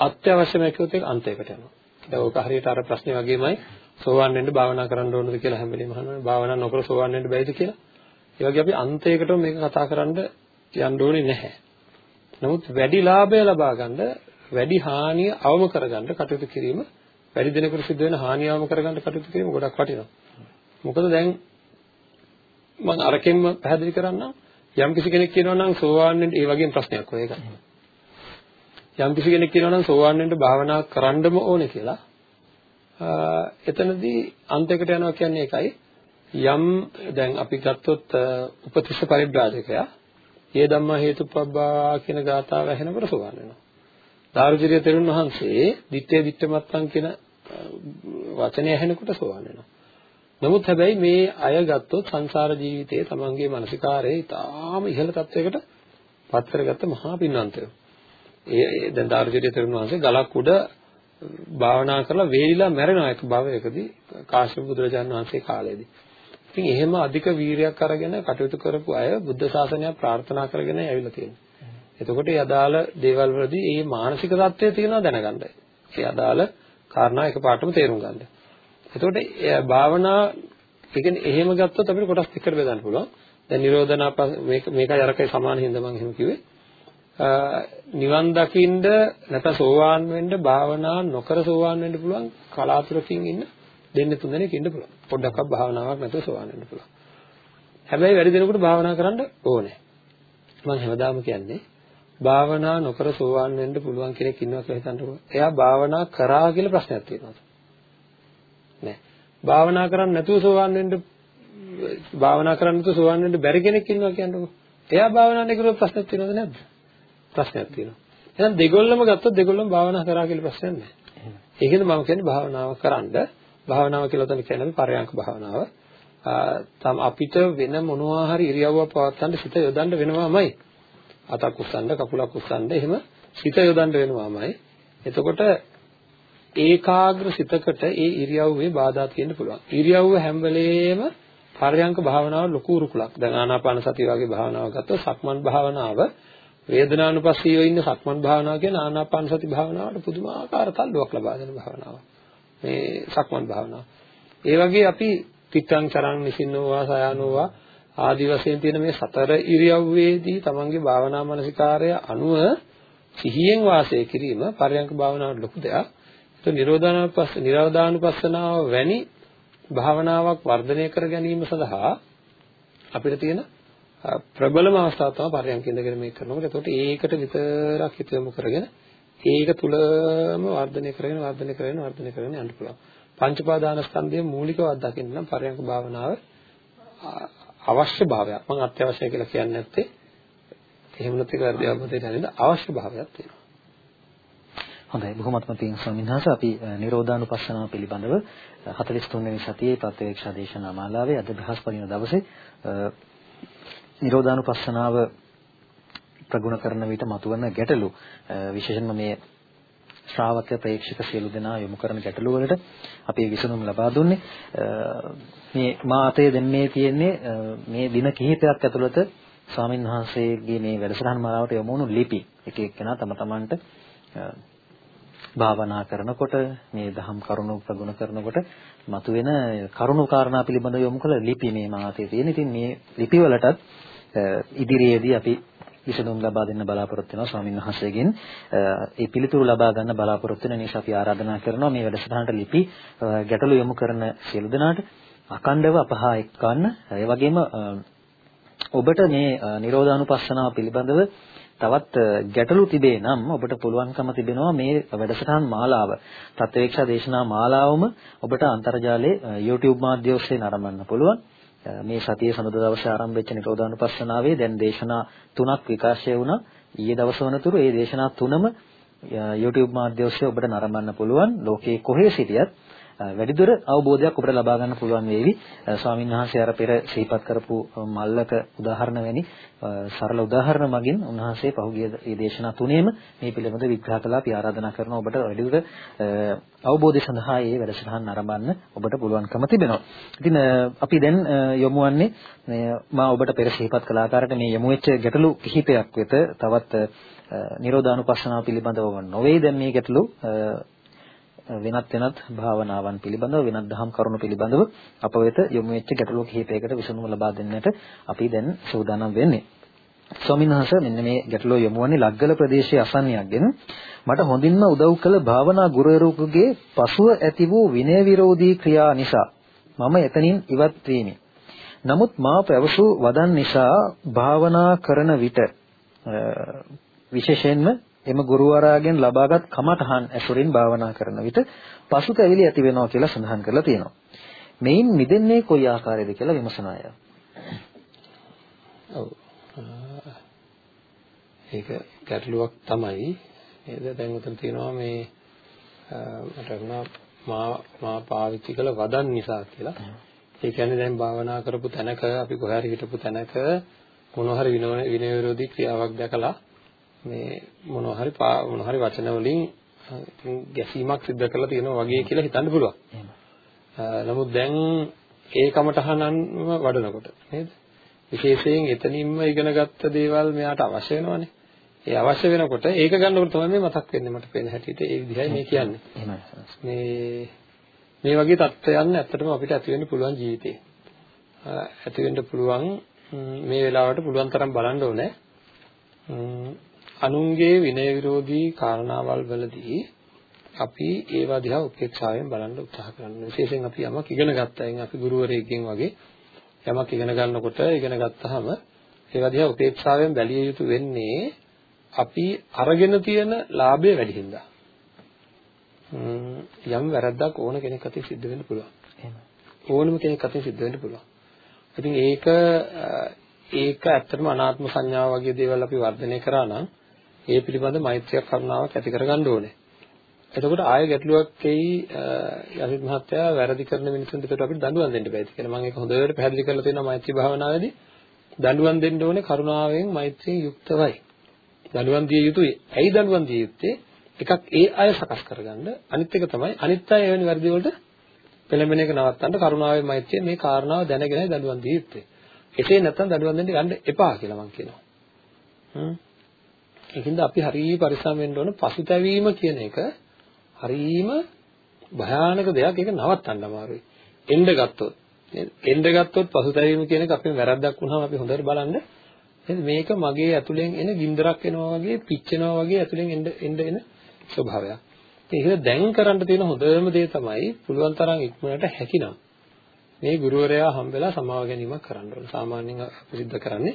අත්‍යවශ්‍යම කිව්වොත් ඒක අන්තයකට යනවා. දැන් ඕක හරියට අර ප්‍රශ්නේ වගේමයි සෝවන් වෙන්න භාවනා කරන්න ඕනද කියලා හැම වෙලේම අහනවා. භාවනා නොකර සෝවන් වෙන්න බැයිද කියලා. ඒ වගේ අපි අන්තයකටම මේක කතා කරන්න යන්න ඕනේ නැහැ. නමුත් වැඩි ලාභය ලබා ගන්න වැඩි හානිය අවම කරගන්න කටයුතු කිරීම වැඩි දිනකට සිද්ධ වෙන හානිය අවම කරගන්න කටයුතු කිරීම ගොඩක් වටිනවා. මොකද දැන් මම අරකින්ම පැහැදිලි කරන්නම් යම් කිසි කෙනෙක් කියනවා නම් සෝවාන් වෙන්න ඒ වගේම ප්‍රශ්නයක් ඔය ඒක. යම් කිසි කෙනෙක් කියනවා නම් සෝවාන් වෙන්න භාවනා කරන්නම ඕනේ කියලා. එතනදී අන්තයකට යනවා කියන්නේ ඒකයි. යම් දැන් අපි ගත්තොත් උපතිස්ස පරිබ්‍රාජකයා "යේ ධම්මා හේතුප්පබ්බා" කියන ගාථාව ඇහෙනකොට සෝවාන් වෙනවා. දාරුචිරිය තෙරුන් වහන්සේ "ditte ditte mattan" කියන වචනේ ඇහෙනකොට සෝවාන් වෙනවා. නමුත් හැබැයි මේ අය ගත්තොත් සංසාර ජීවිතයේ තමන්ගේ මානසිකාරයේ ඉතාම ඉහළ තත්වයකට පත් කරගත්ත මහා පින්වන්තයෝ. ඒ දැන් දාර්ශනික තරුණ වහන්සේ ගලක් උඩ භාවනා කරලා වේලිලා මැරෙනවා එක භවයකදී කාශ්‍යප බුදුරජාණන් වහන්සේ කාලේදී. ඉතින් එහෙම අධික වීරයක් අරගෙන කටයුතු කරපු අය බුද්ධ ශාසනය ප්‍රාර්ථනා කරගෙන ඇවිල්ලා තියෙනවා. එතකොට ඒ අදාළ දේවල් වලදී මේ මානසික தත්ත්වය තියෙනවා දැනගන්න. ඒ අදාළ කාරණා එකපාරටම තේරුම් ගන්න. එතකොට භාවනා කියන්නේ එහෙම ගත්තොත් අපිට කොටස් දෙකකට බෙදන්න පුළුවන්. දැන් නිරෝධනා මේක මේකයි අරකයි සමාන හින්දා මම එහෙම කිව්වේ. නිවන් දකින්ද නැත්නම් සෝවාන් වෙන්න භාවනා නොකර සෝවාන් වෙන්න පුළුවන් කලාතුරකින් ඉන්න දෙන්න තුන් දෙනෙක් ඉන්න පුළුවන්. පොඩ්ඩක්වත් භාවනාවක් නැතුව සෝවාන් වෙන්න පුළුවන්. හැබැයි වැඩි දෙනෙකුට භාවනා කරන්න ඕනේ. මම හැමදාම කියන්නේ භාවනා නොකර සෝවාන් වෙන්න පුළුවන් කෙනෙක් ඉන්නවා කියලා හිතන්නකෝ. එයා භාවනා කරා කියලා ප්‍රශ්නයක් තියෙනවා. නෑ. භාවනා කරන්නේ නැතුව සෝවාන් වෙන්න භාවනා කරන්නේ නැතුව සෝවාන් වෙන්න බැරි කෙනෙක් ඉන්නවා කියන්නකෝ. එයා භාවනා නොකර ප්‍රශ්නයක් තියෙනවද නැද්ද? ප්‍රශ්නයක් තියෙනවා. එහෙනම් දෙගොල්ලම ගත්තොත් දෙගොල්ලම භාවනා කරා කියලා ප්‍රශ්නයක් නෑ. ඒකෙන්ද මම කියන්නේ භාවනාව කරන්ඩ භාවනාව කියලා තමයි කියන්නේ පරයන්ක භාවනාව. තම අපිට වෙන මොනවා හරි ඉරියව්වක් පවත්වන්න සිත යොදන්න වෙනවාමයි. අතක් උස්සන්න කකුලක් උස්සන්න එහෙම සිත යොදන්න වෙනවාමයි. එතකොට ඒකාග්‍ර සිතකට ඒ ඉරියව්වේ බාධා තියෙන්න පුළුවන්. ඉරියව්ව හැම වෙලේම පරයන්ක භාවනාව ලොකු රුකුලක්. දැන් ආනාපාන සතිය වගේ භාවනාවක් ගත්තොත් සක්මන් භාවනාව වේදනානුපස්සීව ඉන්න සක්මන් භාවනාව කියන ආනාපාන සති භාවනාවට පුදුමාකාර තල්ලුවක් ලබා දෙන භාවනාවක්. මේ සක්මන් භාවනාව. ඒ වගේ අපි පිටං චරං නිසින්නෝවා සයානෝවා ආදි වශයෙන් තියෙන මේ සතර ඉරියව්වේදී තමන්ගේ භාවනා මානසිකාරය අනුව සිහියෙන් වාසය කිරීම පරයන්ක භාවනාවට ලොකු දෙයක්. ඒක නිරෝධානුපස්ස නිරෝධානුපස්සනාව වැනි භාවනාවක් වර්ධනය කර ගැනීම සඳහා අපිට තියෙන ප්‍රබලම අවස්ථාව තමයි පරයන්ක ඉඳගෙන මේක කරනකොට. ඒකට ඒකට විතරක් හිත යොමු කරගෙන ඒක තුලම වර්ධනය කරගෙන වර්ධනය කරගෙන වර්ධනය කරගෙන යන්න පුළුවන්. පංච පාදානස්කන්ධයේ මූලිකව අත්දකින්න නම් පරයන්ක භාවනාව අවශ්‍ය භාවයක්. මම අත්‍යවශ්‍ය කියලා කියන්නේ නැත්තේ එහෙම නැති කරදී අවබෝධයට ඇවිල්ලා අවශ්‍ය භාවයක් තියෙනවා. හොඳයි බොහොමත්ම පිං ස්වාමීන් වහන්සේ අපි නිරෝධානුපස්සනාව පිළිබඳව 43 වෙනි සතියේ ප්‍රත්‍යක්ෂ දේශනා මාලාවේ අද බ්‍රහස්පතින දවසේ නිරෝධානුපස්සනාව ප්‍රගුණ කරන විට මතුවන ගැටලු විශේෂයෙන්ම මේ ශ්‍රාවක ප්‍රේක්ෂක සියලු දෙනා යොමු කරන ගැටලු වලට අපි විසඳුම් ලබා දුන්නේ මේ මා අතේ දැන් මේ තියෙන්නේ මේ දින කිහිපයක් ඇතුළත ස්වාමින් වහන්සේගේ මේ වැඩසටහන් මාලාවට යොමු වුණු ලිපි එක එක්කෙනා තම තමන්ට භාවනා කරනකොට මේ දහම් කරුණු ප්‍රගුණ කරනකොට මතුවෙන කරුණු කාරණා පිළිබඳව යොමු කළ ලිපි මේ මාතේ තියෙන. ඉතින් මේ ලිපි වලටත් ඉදිරියේදී අපි විසඳුම් ලබා දෙන්න බලාපොරොත්තු වෙනවා ස්වාමීන් වහන්සේගෙන්. ඒ පිළිතුරු ලබා ගන්න බලාපොරොත්තු වෙන නිසා අපි ආරාධනා කරනවා මේ වැඩසටහනට ලිපි ගැටළු යොමු කරන සියලු දෙනාට අකණ්ඩව අපහා එක්වන්න. ඒ වගේම ඔබට මේ නිරෝධානුපස්සනාව පිළිබඳව තවත් ගැටලු තිබේ නම් ඔබට පුළුවන්කම තිබෙනවා මේ වැඩසටහන් මාලාව ප්‍රත්‍යක්ෂ දේශනා මාලාවම ඔබට අන්තර්ජාලයේ YouTube මාධ්‍ය ඔස්සේ නරඹන්න පුළුවන්. මේ සතියේ සඳුදා දවසේ ආරම්භ වෙච්ච නිරෝධානුපස්සනාවේ දැන් දේශනා තුනක් විකාශය වුණා. ඊයේ දවස වනතුරු මේ දේශනා තුනම YouTube මාධ්‍ය ඔස්සේ ඔබට නරඹන්න පුළුවන්. ලෝකේ කොහේ සිටියත් වැඩිදුර අවබෝධයක් ඔබට ලබා ගන්න පුළුවන් වේවි. ස්වාමීන් වහන්සේ අර පෙර සිහිපත් කරපු මල්ලක උදාහරණ වැනි සරල උදාහරණ මගින් උන්වහන්සේ පහුගිය මේ දේශනා තුනේම මේ පිළිබඳව විග්‍රහ කළා අපි ආරාධනා කරනවා ඔබට වැඩිදුර අවබෝධය සඳහා මේ වැඩසටහන් ආරම්භන්න ඔබට පුළුවන්කම තිබෙනවා. ඉතින් අපි දැන් යොමු වන්නේ මා ඔබට පෙර සිහිපත් කළ ආකාරයට මේ යොමු වෙච්ච ගැටලු කිහිපයක් වෙත තවත් නිරෝධානුපස්සනාව පිළිබඳව නොවේ දැන් මේ ගැටලු වෙනත් වෙනත් භාවනාවන් පිළිබඳව වෙනත් දහම් කරුණු පිළිබඳව අප වෙත යොමු වෙච්ච ගැටලු කිහිපයකට විසඳුම ලබා දෙන්නට අපි දැන් සූදානම් වෙන්නේ. ස්වාමීන් වහන්සේ මෙන්න මේ ගැටලුව යොමු වන්නේ ලග්ගල ප්‍රදේශයේ අසන්නයක්ගෙන මට හොඳින්ම උදව් කළ භාවනා ගුරුවරයෙකුගේ පසුව ඇති වූ විනය විරෝධී ක්‍රියා නිසා මම එතනින් ඉවත් වීමි. නමුත් මා පැවසූ වදන් නිසා භාවනා කරන විට විශේෂයෙන්ම එම ගුරුවරයාගෙන් ලබාගත් කමඨහන් ඇසුරින් භාවනා කරන විට පසුතැවිලි ඇති වෙනවා කියලා සඳහන් කරලා තියෙනවා. මේන් මිදෙන්නේ කොයි ආකාරයේද කියලා විමසන අය. ඔව්. ඒක ගැටලුවක් තමයි. නේද? දැන් උතන තියෙනවා මේ මට වුණා මා මා පාවිච්චි කළ වදන් නිසා කියලා. ඒ කියන්නේ දැන් භාවනා කරපු තැනක අපි කොහේ හරි හිටපු තැනක මොන හරි විනය විරෝධී ක්‍රියාවක් දැකලා මේ මොනවා හරි මොනවා හරි වචන වලින් ගැසීමක් සිද්ධ කරලා තියෙනවා වගේ කියලා හිතන්න පුළුවන්. නමුත් දැන් ඒ කමටහනන්ම වඩනකොට නේද? විශේෂයෙන් එතනින්ම ඉගෙනගත්ත දේවල් මෙයාට අවශ්‍ය වෙනවනේ. ඒ අවශ්‍ය වෙනකොට ඒක ගන්නකොට තමයි මේ මතක් වෙන්නේ මට පේන හැටියට ඒ විදිහයි මේ කියන්නේ. මේ මේ වගේ தත්ත්වයන් ඇත්තටම අපිට ඇති වෙන්න පුළුවන් ජීවිතේ. ඇති වෙන්න පුළුවන් මේ වෙලාවට පුළුවන් තරම් බලන්න ඕනේ. අනුන්ගේ විනය විරෝධී කාරණාවල් වලදී අපි ඒවා දිහා උපේක්ෂාවෙන් බලන්න උත්සාහ කරන්න. විශේෂයෙන් අපි යමක් ඉගෙන ගත්තා. අපි ගුරුවරයෙක්ගෙන් වගේ යමක් ඉගෙන ගන්නකොට ඉගෙන ගත්තාම ඒවා දිහා උපේක්ෂාවෙන් බැලිය යුතු වෙන්නේ අපි අරගෙන තියෙන ලාභය වැඩි හින්දා. යම් වැරද්දක් ඕන කෙනෙක් අතින් සිද්ධ වෙන්න පුළුවන්. ඕනම කෙනෙක් අතින් සිද්ධ වෙන්න පුළුවන්. ඉතින් ඒක ඒක ඇත්තටම අනාත්ම සංඥාව වගේ දේවල් අපි වර්ධනය කරා නම් ඒ පිළිබඳ මෛත්‍රියක් කරුණාවක් ඇති කරගන්න ඕනේ. එතකොට ආයෙ ගැටලුවක් එයි යසිත් මහත්තයා වැරදි කරන මිනිසුන් දෙකට අපිට දඬුවම් දෙන්න බෑ කියලා. මම ඒක හොඳට පැහැදිලි කරලා තියෙනවා මෛත්‍රී භාවනාවේදී. දඬුවම් දෙන්න ඕනේ කරුණාවෙන් මෛත්‍රියෙන් යුක්තවයි. දඬුවම් දිය යුතුයි. ඇයි දඬුවම් දිය යුත්තේ? එකක් ඒ අය සකස් කරගන්න. අනිත් එක තමයි අනිත් අය එවැනි වැරදි වලට පෙළඹෙන එක නවත්තන්න කරුණාවෙන් මෛත්‍රියෙන් මේ කාරණාව දැනගෙනයි දඬුවම් දිය යුත්තේ. එසේ නැත්නම් දඬුවම් දෙන්න යන්න එපා කියලා මම කියනවා. හ්ම්. ඒකින්ද අපි හරිය පරිස්සම් වෙන්න ඕන පසුතැවීම කියන එක හරීම භයානක දෙයක් ඒක නවත්තන්න අමාරුයි. එන්න ගත්තොත් නේද? එන්න ගත්තොත් පසුතැවීම කියන එක අපේ වැරද්දක් වුණාම අපි හොඳට බලන්න නේද? මේක මගේ ඇතුලෙන් එන ගින්දරක් එනවා වගේ පිච්චෙනවා වගේ ඇතුලෙන් එන්න එන්න එන ස්වභාවයක්. ඒක දැන් කරන්න තියෙන හොඳම දේ තමයි පුළුවන් තරම් ඉක්මනට හැකිනම් මේ ගුරුවරයා හම්බෙලා සමාව ගැනීමක් කරන්න ඕන. සාමාන්‍යයෙන් අපි සිද්ධ කරන්නේ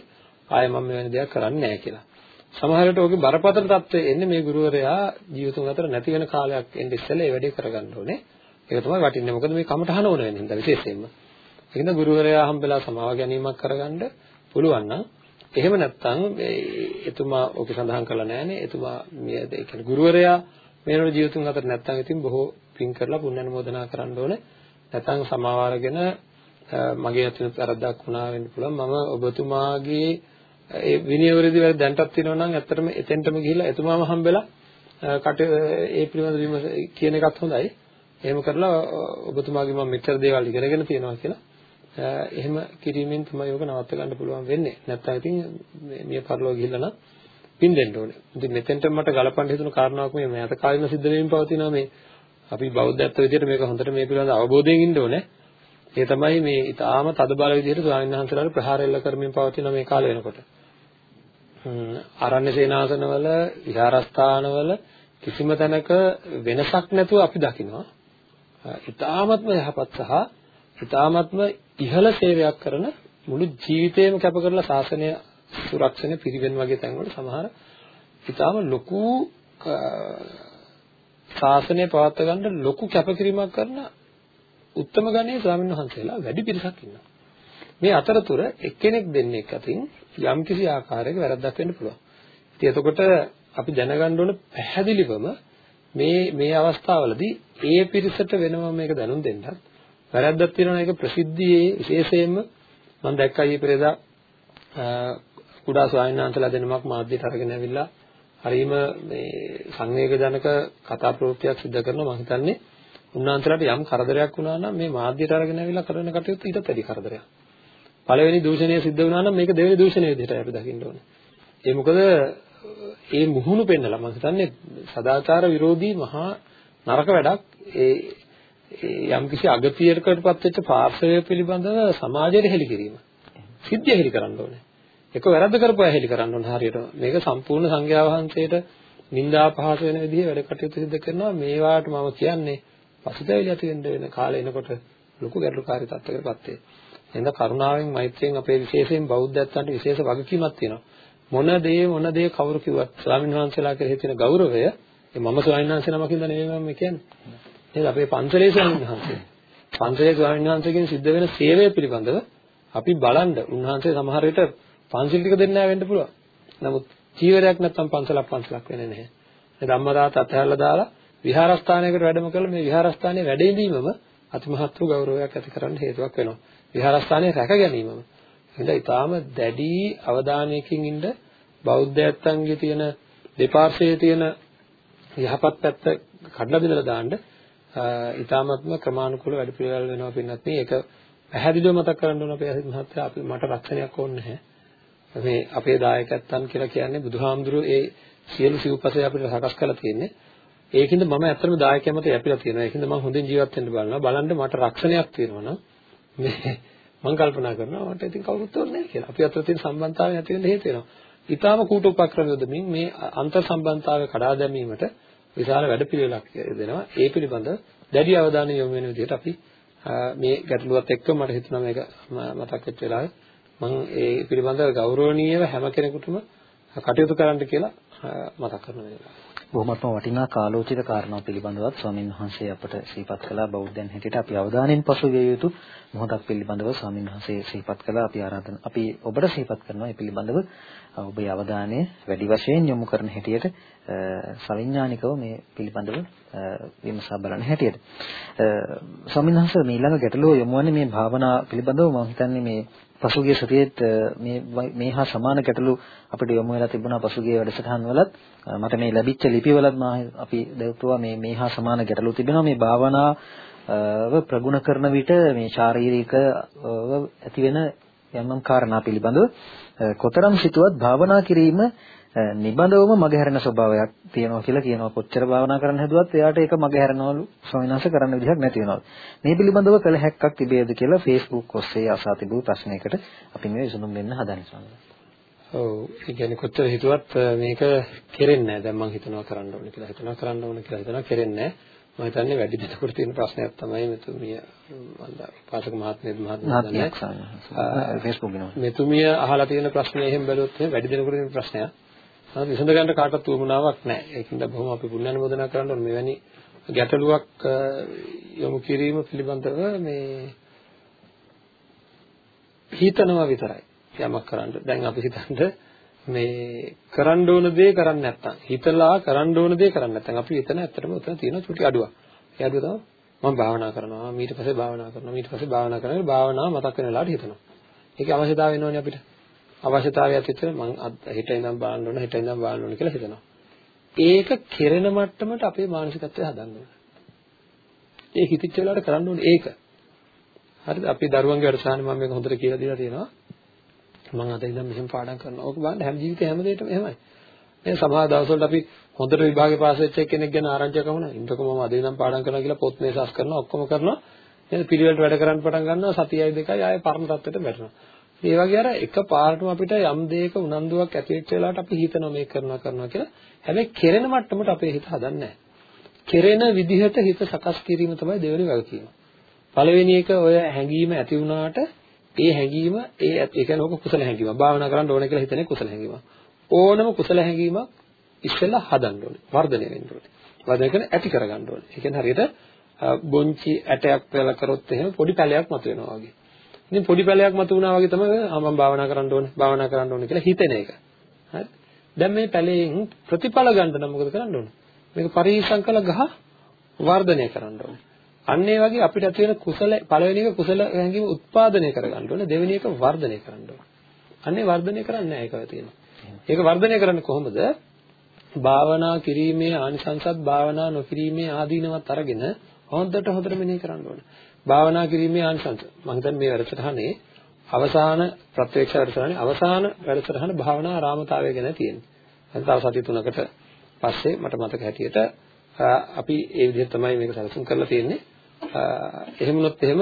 ආයෙ මම මෙවැනි දෙයක් කරන්නේ නැහැ කියලා. සමහර විට ඔගේ බරපතල තත්ත්වය එන්නේ මේ ගුරුවරයා ජීවිතුන් අතර නැති වෙන කාලයක් එන්න ඉස්සෙල්ලා ඒ වැඩේ කරගන්න ඕනේ. ඒක තමයි වටින්නේ. මොකද මේ කමටහන ඕන වෙන හින්දා විශේෂයෙන්ම. ඒකින්ද ගුරුවරයා හම්බෙලා සමාව ගැනීමක් කරගන්න පුළුවන් නම් එහෙම නැත්නම් එතුමා ඔක සඳහන් කරලා නැහැනේ. එතුමා මේ ඒ කියන්නේ ගුරුවරයා මේනොට ජීවිතුන් අතර නැත්නම් ඉතින් බොහෝ පින් කරලා පුණ්‍ය අනුමෝදනා කරන්න ඕනේ. නැත්නම් සමාව අරගෙන මගේ අතින් වැරද්දක් වුණා වෙන්න පුළුවන්. මම ඔබතුමාගේ ඒ විනයවරදී වැඩ දැන්ටත් තියෙනවා නම් ඇත්තටම එතෙන්ටම ගිහිල්ලා එතුමාම හම්බෙලා කට ඒ පිළිබඳ විමස කියන එකත් හොඳයි. එහෙම කරලා ඔබතුමාගේ මම මෙච්චර දේවල් ඉගෙනගෙන තියෙනවා කියලා එහෙම කිරීමෙන් තමයි යෝග නවත්ත ගන්න පුළුවන් වෙන්නේ. නැත්නම් ඉතින් මේ පරිලෝක ගිහිල්ලා නම් පින් දෙන්න ඕනේ. ඉතින් මෙතෙන්ට මට ගලපන්න හිතුණු කාරණාවක් මේ මෑත කාලින සිද්ධ වෙමින් පවතිනවා මේ අපි බෞද්ධත්ව විදිහට මේක හොඳට මේ පිළිබඳ අවබෝධයෙන් ඉන්න ඕනේ. ඒ තමයි මේ ඊටාම තද බල විදිහට ස්වාමීන් වහන්සේලාට ප්‍රහාර එල්ල කරමින් පවතින මේ කාලය වෙනකොට. ආරණ්‍ය සේනාසනවල විහාරස්ථානවල කිසිම තැනක වෙනසක් නැතුව අපි දකිනවා. ඊ타ත්ම යහපත් සහ ඊ타ත්ම ඉහළ සේවයක් කරන මුළු ජීවිතේම කැප කරලා ශාසනය සුරක්ෂණය පිරිවෙන් වගේ තැන්වල සමහර ඊටාම ලොකු ශාසනය පවත්වා ගන්න ලොකු කැපකිරීමක් කරන උත්තම ගණයේ ස්වාමීන් වහන්සේලා වැඩි පිරිසක් ඉන්නවා. මේ අතරතුර එක්කෙනෙක් දෙන්නෙක් අතින් යම්කිසි ආකාරයක වැරද්දක් වෙන්න පුළුවන්. ඉතින් එතකොට අපි දැනගන්න ඕන පැහැදිලිවම මේ මේ අවස්ථාවවලදී ඒ පිරිසට වෙනම මේක දැනුම් දෙන්නත් වැරද්දක් තියෙනවා ඒක ප්‍රසිද්ධියේ විශේෂයෙන්ම මම දැක්කා ඊයේ පෙරේදා කුඩා ස්වාමීන් වහන්සේලා දෙනමක් මාධ්‍යයට අරගෙන ඇවිල්ලා හරීම මේ සංවේගජනක කතා ප්‍රවෘත්තියක් සිදු කරනවා මම හිතන්නේ උන්වහන්සේලාට යම් කරදරයක් වුණා නම් මේ මාධ්‍යයට අරගෙන ඇවිල්ලා කරන කටයුතු ඊටත් වැඩි කරදරයක්. පළවෙනි දූෂණය සිද්ධ වුණා නම් මේක දෙවෙනි දූෂණය විදිහට අපි දකින්න ඕනේ. ඒ මොකද ඒ මුහුණු පෙන්නලා මම හිතන්නේ සදාචාර විරෝධී මහා නරක වැඩක් ඒ යම්කිසි අගතියකටපත් වෙච්ච පාර්ශවය පිළිබඳව සමාජයට හෙළි කිරීම. සිද්ධිය හෙළි කරන්න ඕනේ. එක වැරද්ද කරපුවා හෙළි කරන්න ඕනේ හරියට. මේක සම්පූර්ණ සංඝයා වහන්සේට නිന്ദා පහස වෙන විදිහේ වැඩ කටයුතු සිදු කරනවා. මේවාට මම කියන්නේ පසුතැවිලි ඇති වෙන්න වෙන කාලේ එනකොට ලොකු ගැටලුකාරී තත්ත්වයකටපත් වෙයි. එහෙනම් කරුණාවෙන් මෛත්‍රියෙන් අපේ විශේෂයෙන් බෞද්ධයන්ට විශේෂ වගකීමක් තියෙනවා. මොන දේ මොන දේ කවුරු කිව්වත් ස්වාමීන් වහන්සේලා කෙරෙහි තියෙන ගෞරවය ඒ මම ස්වාමීන් වහන්සේ නමකින්ද නෙමෙයි මම කියන්නේ. නේද අපේ පන්සලේ ස්වාමීන් වහන්සේ. පන්සලේ ස්වාමීන් වහන්සේගෙන් සිද්ධ වෙන සේවය පිළිබඳව අපි බලන්න උන්වහන්සේ සමහර විට පන්සිල් ටික දෙන්න වෙන්න පුළුවන්. නමුත් චීවරයක් නැත්තම් පන්සලක් පන්සලක් වෙන්නේ නැහැ. ඒ ධම්මදාත අතහැරලා දාලා විහාරස්ථානයකට වැඩම කළ මේ විහාරස්ථානයේ වැඩ ඉඳීමම අතිමහත් වූ ගෞරවයක් ඇති කරන්න හේතුවක් වෙනවා. විහාරස්ථානයේ රැක ගැනීමම. එහෙනම් ඊටාම දැඩි අවධානයකින් ඉන්න බෞද්ධයන්ගේ තියෙන දෙපාර්ශ්වයේ තියෙන යහපත් පැත්ත කඩලා බිඳලා දාන්න ඊටාමත්ම ක්‍රමානුකූල වැඩ පිළිවෙල වෙනවා පින්නත් මේක පැහැදිලිව මතක් කරගන්න ඕන අපේ අසිත මහත්තයා අපි මට රක්ෂණයක් ඕනේ නැහැ. මේ අපේ දායකයන් කියලා කියන්නේ බුදුහාමුදුරුවෝ ඒ සියලු සිව්පසය අපිට සකස් කරලා තියෙන්නේ. ඒකින්ද මම ඇත්තටම දායකයන් මත යැපිලා තියෙනවා. ඒකින්ද මම හොඳින් ජීවත් වෙන්න බලනවා. බලන්න මට රක්ෂණයක් තියෙනවා නම් මේ මම කල්පනා කරනවා මට ඉතින් කවුරුත් ඕනේ නැහැ කියලා. අපි අතර තියෙන සම්බන්ධතාවය ඇති වෙන්න හේතු වෙනවා. ඊටාම කූට උපක්‍රම යොදමින් මේ අන්තර් සම්බන්ධතාවය කඩා දැමීමට විශාල වැඩපිළිවෙලක් දෙනවා. ඒ පිළිබඳ දැඩි අවධානය යොමු වෙන විදිහට අපි මේ ගැටලුවත් එක්ක මට හිතුණා මේක මතක් වෙච්ච වෙලාවේ මම ඒ පිළිබඳව ගෞරවණීයව හැම කෙනෙකුටම කටයුතු කරන්න කියලා මතක් කරන වෙලාව. බොහොමත්ම වටිනා කාලෝචිත කාරණා පිළිබඳවත් ස්වාමින් වහන්සේ අපට සිහිපත් කළා. බෞද්ධයන් හැටියට අපි අවධානයෙන් පසුවිය යුතු මොහොතක් පිළිබඳව ස්වාමින් වහන්සේ සිහිපත් කළා. අපි ආරාධන අපි ඔබට සිහිපත් කරනවා මේ පිළිබඳව. ඔබේ අවධානය වැඩි වශයෙන් යොමු කරන හැටියට සවිඥානිකව මේ පිළිබඳව විමසා බලන හැටියට. ස්වාමීන් වහන්සේ මේ ඊළඟ ගැටලුව යොමු වන්නේ මේ භාවනා පිළිබඳව මම හිතන්නේ මේ පසුගිය සතියේත් මේ මේ හා සමාන ගැටලු අපිට යොමු වෙලා තිබුණා පසුගිය වැඩසටහන් වලත්. මට මේ ලැබිච්ච ලිපිවලත් මා අපි දැක්තුවා මේ මේ හා සමාන ගැටලු තිබෙනවා. මේ භාවනාව ප්‍රගුණ කරන විට මේ ශාරීරික ඇති වෙන යම්නම් කාරණා පිළිබඳව කොතරම් සිතුවත් භාවනා කිරීම නිබඳවම මගහැරෙන ස්වභාවයක් තියෙනවා කියලා කියනවා. කොච්චර භාවනා කරන්න හැදුවත් එයාට ඒක මගහැරනවලු ස්වාමිනාස කරන්න විදිහක් නැති වෙනවා. මේ පිළිබඳව කළ හැක්කක් තිබේද කියලා Facebook ඔස්සේ අසා තිබූ ප්‍රශ්නයකට අපි මේ විසඳුම් දෙන්න හදන්නේ ස්වාමීනි. ඔව් ඒ කියන්නේ කොච්චර හිතුවත් මේක කෙරෙන්නේ නැහැ. දැන් මම හිතනවා කරන්න ඕනේ කියලා හිතනවා කරන්න ඕනේ කියලා හිතනවා කෙරෙන්නේ නැහැ. මම හිතන්නේ වැඩි දෙනෙකුට තියෙන ප්‍රශ්නයක් තමයි මෙතුමිය පාසක මහත්මයාත් මහත්මයාත් Facebook ගිනවා. මෙතුමිය අහලා තියෙන ප්‍රශ්නේ එහෙම බැලුවොත් වැඩි දෙනෙකුට තියෙන ප්‍රශ්නයක්. හරි විසඳ ගන්න කාටවත් උවමනාවක් නැහැ. ඒකින්ද බොහොම අපි පුණ්‍යානුමෝදනා කරන්න ඕනේ මෙවැනි ගැටලුවක් යොමු කිරීම පිළිබඳව මේ හිතනවා විතරයි යමක් කරන්න. දැන් අපි හිතන්න මේ කරන්න ඕන දේ කරන්නේ නැත්තම් හිතලා කරන්න ඕන දේ කරන්නේ නැත්තම් අපි හිතන ඇත්තටම උතන තියෙන චුටි අඩුවක්. ඒ අඩුව තමයි මම භාවනා කරනවා ඊට පස්සේ භාවනා කරනවා ඊට පස්සේ භාවනා කරනවා භාවනාව මතක් වෙන වෙලාවට හිතනවා. ඒකේ අවශ්‍යතාවය වෙනවනේ අපිට. අවශ්‍යතාවයක් විතර මං හෙට ඉඳන් බලන්න ඕන හෙට ඉඳන් බලන්න ඕන කියලා හිතනවා. ඒක කෙරෙන මට්ටමට අපේ මානසිකත්වය හදන්න ඕන. ඒ හිතිච්ච වෙලාවට කරන්න ඕනේ ඒක. හරිද? අපි දරුවන්ගේ වැඩසටහන මම මේක හොඳට කියලා දීලා තියෙනවා. මම අද ඉඳන් මෙහෙම පාඩම් කරනවා. ඕක බලන්න හැම ජීවිතේ හැම දෙයකම එහෙමයි. මේ සමහර දවස්වලට අපි හොඳට විභාගේ පාස් වෙච්ච කෙනෙක් ගැන ආරංචියක් වුණා. ඉන්නකො මම අද ඉඳන් පාඩම් කරනවා කියලා පොත් මේ සාස් කරනවා ඔක්කොම කරනවා. නේද? පිළිවෙලට වැඩ කරන්න පටන් ගන්නවා සතියයි දෙකයි ආයෙ පරණ තත්ත්වයට වැටෙනවා. ඒ වගේ අර එක පාරටම අපිට යම් දෙයක උනන්දුවක් ඇති වෙච්ච වෙලාවට අපි හිතනවා මේක කරනවා කරනවා කියලා. හැබැයි කෙරෙන මට්ටමට අපේ හිත හදන්නේ කෙරෙන විදිහට හිත සකස් කිරීම තමයි දෙවෙනි වගකීම. පළවෙනි එක ඔය හැඟීම ඇති වුණාට ඒ හැඟීම ඒ ඒ කියන්නේ ඕක කුසල හැඟීම. භාවනා කරන්න ඕන කියලා හිතන්නේ කුසල හැඟීම. ඕනම කුසල හැඟීමක් ඉස්සෙල්ලා හදන්න ඕනේ. වර්ධනය වෙන්න ඕනේ. වර්ධනය කරන ඇති කරගන්න ඕනේ. ඒ කියන්නේ හරියට බොංචි ඇටයක් පෙළ කරොත් එහෙම පොඩි පැලයක් මතුවෙනවා වගේ. ඉතින් පොඩි පැලයක් මතු වුණා වගේ තමයි මම භාවනා කරන්න ඕනේ භාවනා කරන්න ඕනේ කියලා හිතෙන එක. හරි. දැන් මේ පැලයෙන් ප්‍රතිඵල ගන්න නම් මොකද කරන්න ඕනේ? මේක පරිසම් කළ ගහ වර්ධනය කරන්න ඕනේ. අන්න ඒ වගේ අපිට ඇති වෙන කුසල පළවෙනි එක කුසල හැඟීම උත්පාදනය කරගන්න ඕනේ. දෙවෙනි එක වර්ධනය කරන්න ඕනේ. අන්නේ වර්ධනය කරන්නේ නැහැ ඒකව තියෙනවා. ඒක වර්ධනය කරන්නේ කොහොමද? භාවනා කිරීමේ ආනිසංසත් භාවනා නොකිරීමේ ආදීනවත් අරගෙන හොඳට හොඳට මෙනෙහි කරන්න ඕනේ. භාවනා කිරීමේ ආනිසංස. මම හිතන්නේ මේ වැඩසටහනේ අවසාන ප්‍රත්‍යක්ෂ වැඩසටහනේ අවසාන වැඩසටහන භාවනා රාමතාවය ගැන තියෙන්නේ. දැන් තව සති තුනකට පස්සේ මට මතක හැටියට අපි ඒ විදිහට තමයි මේක සැලසුම් කරලා තියෙන්නේ. එහෙම වුණොත් එහෙම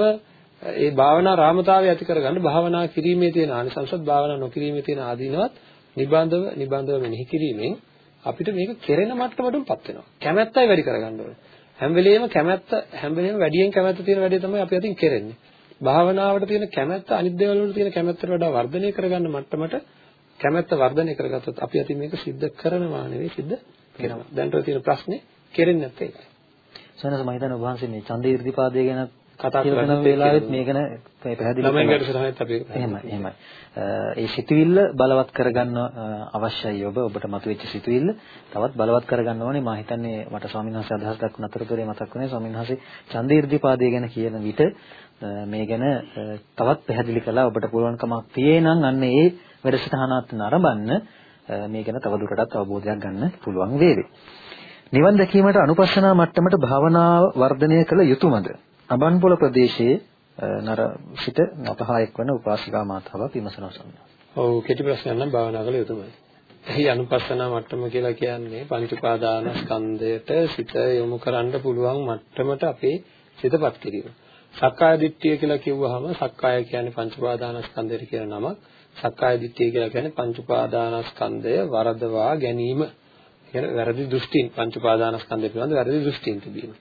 ඒ භාවනා රාමතාවය ඇති කරගන්න භාවනා කිරීමේ තියෙන ආනිසංසත් භාවනා නොකිරීමේ තියෙන ආදීනවත් නිබඳව නිබඳව මෙනෙහි කිරීමෙන් අපිට මේක කෙරෙන මට්ටමටමපත් වෙනවා. කැමැත්තයි වැඩි කරගන්න ඕනේ. හැම වෙලෙම කැමැත්ත හැම වෙලෙම වැඩියෙන් කැමැත්ත තියෙන වැඩේ තමයි අපි අතින් කෙරෙන්නේ. භාවනාවට තියෙන කැමැත්ත අනිත් දේවල් වලට තියෙන කැමැත්තට වඩා වර්ධනය කරගන්න මට්ටමට කැමැත්ත වර්ධනය කරගත්තොත් අපි අතින් මේක සිද්ධ කරනවා නෙවෙයි සිද්ධ කරනවා. දැන් තියෙන ප්‍රශ්නේ කෙරෙන්නේ නැත්තේ ඒකයි. සනස මම හිතන්නේ ඔබ වහන්සේ මේ ඡන්ද ඉර්ධිපාදය ගැන කතා කරන වෙලාවෙත් මේක ගැන පැහැදිලි ළමයි ගැටසටහනෙත් අපි එහෙමයි එහෙමයි. ඒ සිතුවිල්ල බලවත් කරගන්න අවශ්‍යයි ඔබ ඔබට මතුවෙච්ච සිතුවිල්ල තවත් බලවත් කරගන්න ඕනේ මම හිතන්නේ මට ස්වාමීන් වහන්සේ අදහස් දක්වන අතරතුරේ මතක් වුණේ ස්වාමීන් වහන්සේ ඡන්ද ඉර්ධිපාදය ගැන කියන විට මේ ගැන තවත් පැහැදිලි කළා ඔබට පුළුවන්කමක් තියේ නම් අන්න ඒ වැඩසටහනත් නරඹන්න මේ ගැන තවදුරටත් අවබෝධයක් ගන්න පුළුවන් වේවි. නිවන් දැකීමට අනුපස්සනා මට්ටමට භාවනාව වර්ධනය කළ යුතුයමද? අබන්පොළ ප්‍රදේශයේ නර සිට අපහා එක්වන උපාසිකා මාතාවක් විමසනවා ස්වාමීන් වහන්සේ. ඔව් කෙටි ප්‍රශ්නයක් නම් භාවනා කළ යුතුමයි. එහි අනුපස්සනා මට්ටම කියලා කියන්නේ පංච උපාදාන ස්කන්ධයට සිත යොමු කරන්න පුළුවන් මට්ටමට අපේ සිතපත් කිරීම. සක්කාය දිට්ඨිය කියලා කිව්වහම සක්කාය කියන්නේ පංච උපාදාන ස්කන්ධයට කියන නමක්. සක්කාය දිට්ඨිය කියලා කියන්නේ පංච උපාදාන ස්කන්ධය වරදවා ගැනීම. කියන්නේ වැරදි දෘෂ්ටීන් පංච උපාදාන ස්කන්ධය පිළිබඳ වැරදි දෘෂ්ටීන් තිබීම.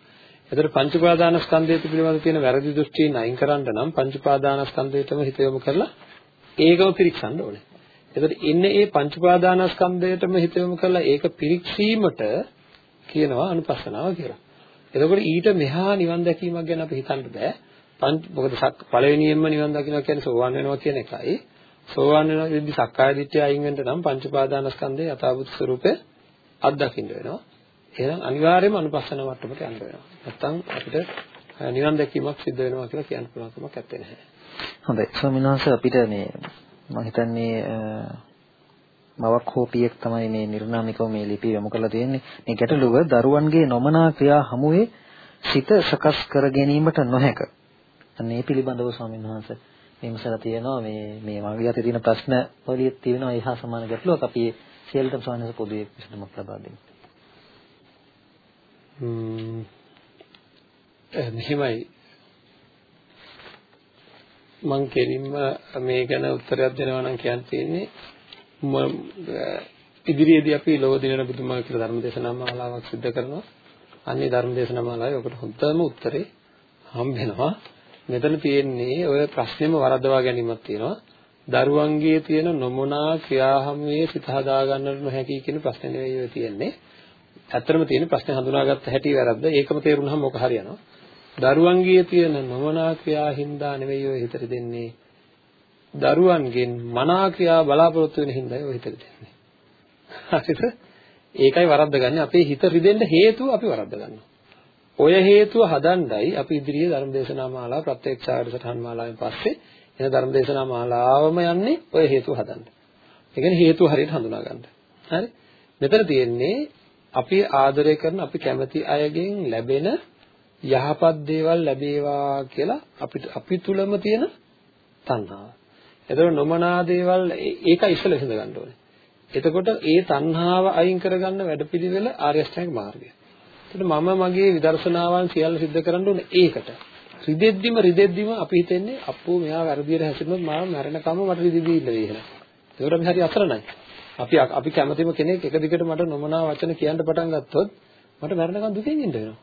එතකොට පංච උපාදාන ස්කන්ධය පිළිබඳ තියෙන වැරදි දෘෂ්ටීන් අයින් කරන්න නම් පංච උපාදාන ස්කන්ධයටම හිත යොමු කරලා ඒකම පිරික්සන්න ඕනේ. එතකොට ඉන්නේ මේ පංච උපාදානස්කන්ධයටම හිත යොමු කරලා ඒක පිරික්සීමට කියනවා අනුපස්සනාව කියලා. එතකොට ඊට මෙහා නිවන් දැකීමක් ගැන අපි හිතන්න බෑ. පංච මොකද පළවෙනියෙන්ම නිවන් දකින්නවා කියන්නේ සෝවාන් වෙනවා කියන එකයි. සෝවාන් වෙනවා කියද්දි සක්කාය දිට්ඨිය අයින් වෙන්න නම් පංච උපාදානස්කන්ධයේ යථාභූත ස්වરૂපය අත්දකින්න වෙනවා. එහෙනම් අනිවාර්යයෙන්ම අනුපස්සන මට්ටමට යන්න වෙනවා. නැත්තම් අපිට නිවන් දැකීමක් සිද්ධ වෙනවා කියලා කියන්න පුළුවන් කමක් නැත්තේ නෑ. හොඳයි. ස්වාමීන් වහන්සේ අපිට මේ මම හිතන්නේ මවක් හෝ පියෙක් තමයි මේ නිර්නාමිකව මේ ලිපිය යොමු කරලා තියෙන්නේ. මේ ගැටලුව දරුවන්ගේ නොමනා ක්‍රියා හමුවේ සිත සකස් කර ගැනීමට නොහැක. අනේ පිළිබඳව ස්වාමීන් වහන්සේ විමසලා තියෙනවා මේ මේ මගේ අතේ තියෙන ප්‍රශ්න වලිය තියෙනවා ඒ හා සමාන ගැටලුවක් අපි සියලුටම ස්වාමීන් වහන්සේ පොදුවේ විසඳුමක් ලබා දෙමු. ම්ම් එහෙමයි මං කෙලින්ම මේ ගැන උත්තරයක් දෙනවා නම් කියන්න තියෙන්නේ ඉදිරියේදී අපි ලෝක දිනන බුදුමා කියලා ධර්ම දේශනා මාලාවක් සිදු කරනවා. අන්නේ ධර්ම දේශනා මාලාවේ ඔකට හොඳම උත්තරේ හම්බෙනවා. මෙතන තියෙන්නේ ඔය ප්‍රශ්නේම වරදවා ගැනීමක් තියෙනවා. දරුවන්ගේ තියෙන නොමනා ක්‍රියාහමුවේ සිත හදා ගන්නට නොහැකි කියන ප්‍රශ්නේ නෙවෙයි ඔය තියෙන්නේ. ඇත්තටම තියෙන ප්‍රශ්නේ හඳුනාගත්ත හැටි වැරද්ද. ඒකම තේරුනහම මොක හරියනවා. දරුවන්ගේ තියෙන නොමනා ක්‍රියා හින්දා නෙවෙයි ඔය හිතට දෙන්නේ. දරුවන්ගෙන් මනා ක්‍රියා බලාපොරොත්තු වෙන හින්දායි ඔය හිතට දෙන්නේ. හරිද? ඒකයි වරද්දගන්නේ අපේ හිත රිදෙන්න හේතුව අපි වරද්ද ගන්නවා. ඔය හේතුව හදන්නයි අපි ඉදිරියේ ධර්ම දේශනා මාලාව ප්‍රත්‍යක්ෂාවට සටහන් මාලාවෙන් පස්සේ එන ධර්ම දේශනා මාලාවම යන්නේ ඔය හේතුව හදන්න. ඒ කියන්නේ හේතුව හරියට හඳුනා ගන්න. හරි? මෙතන තියෙන්නේ අපි ආදරය කරන අපි කැමති අයගෙන් ලැබෙන යහපත් දේවල් ලැබේවා කියලා අපිට අපි තුලම තියෙන තණ්හාව. එතකොට නොමනා දේවල් ඒක ඉස්සෙල්ලා විසඳ ගන්න ඕනේ. එතකොට ඒ තණ්හාව අයින් කරගන්න වැඩපිළිවෙල ආර්ය අෂ්ටාංග මාර්ගය. එතකොට මම මගේ විදර්ශනාවන් සියල්ල සිද්ධ කරන්න ඕනේ ඒකට. රිදෙද්දිම රිදෙද්දිම අපි හිතන්නේ අප්පෝ මෙයා වැරදියට හැසිරුණොත් මාව මැරෙනකම මට රිදෙදී ඉන්න වෙයි කියලා. ඒකට අපි හරි අසරණයි. අපි අපි කැමතිම කෙනෙක් එක දිගට මට නොමනා වචන කියන්න පටන් ගත්තොත් මට මැරෙනකම් දුකෙන් ඉන්න වෙනවා.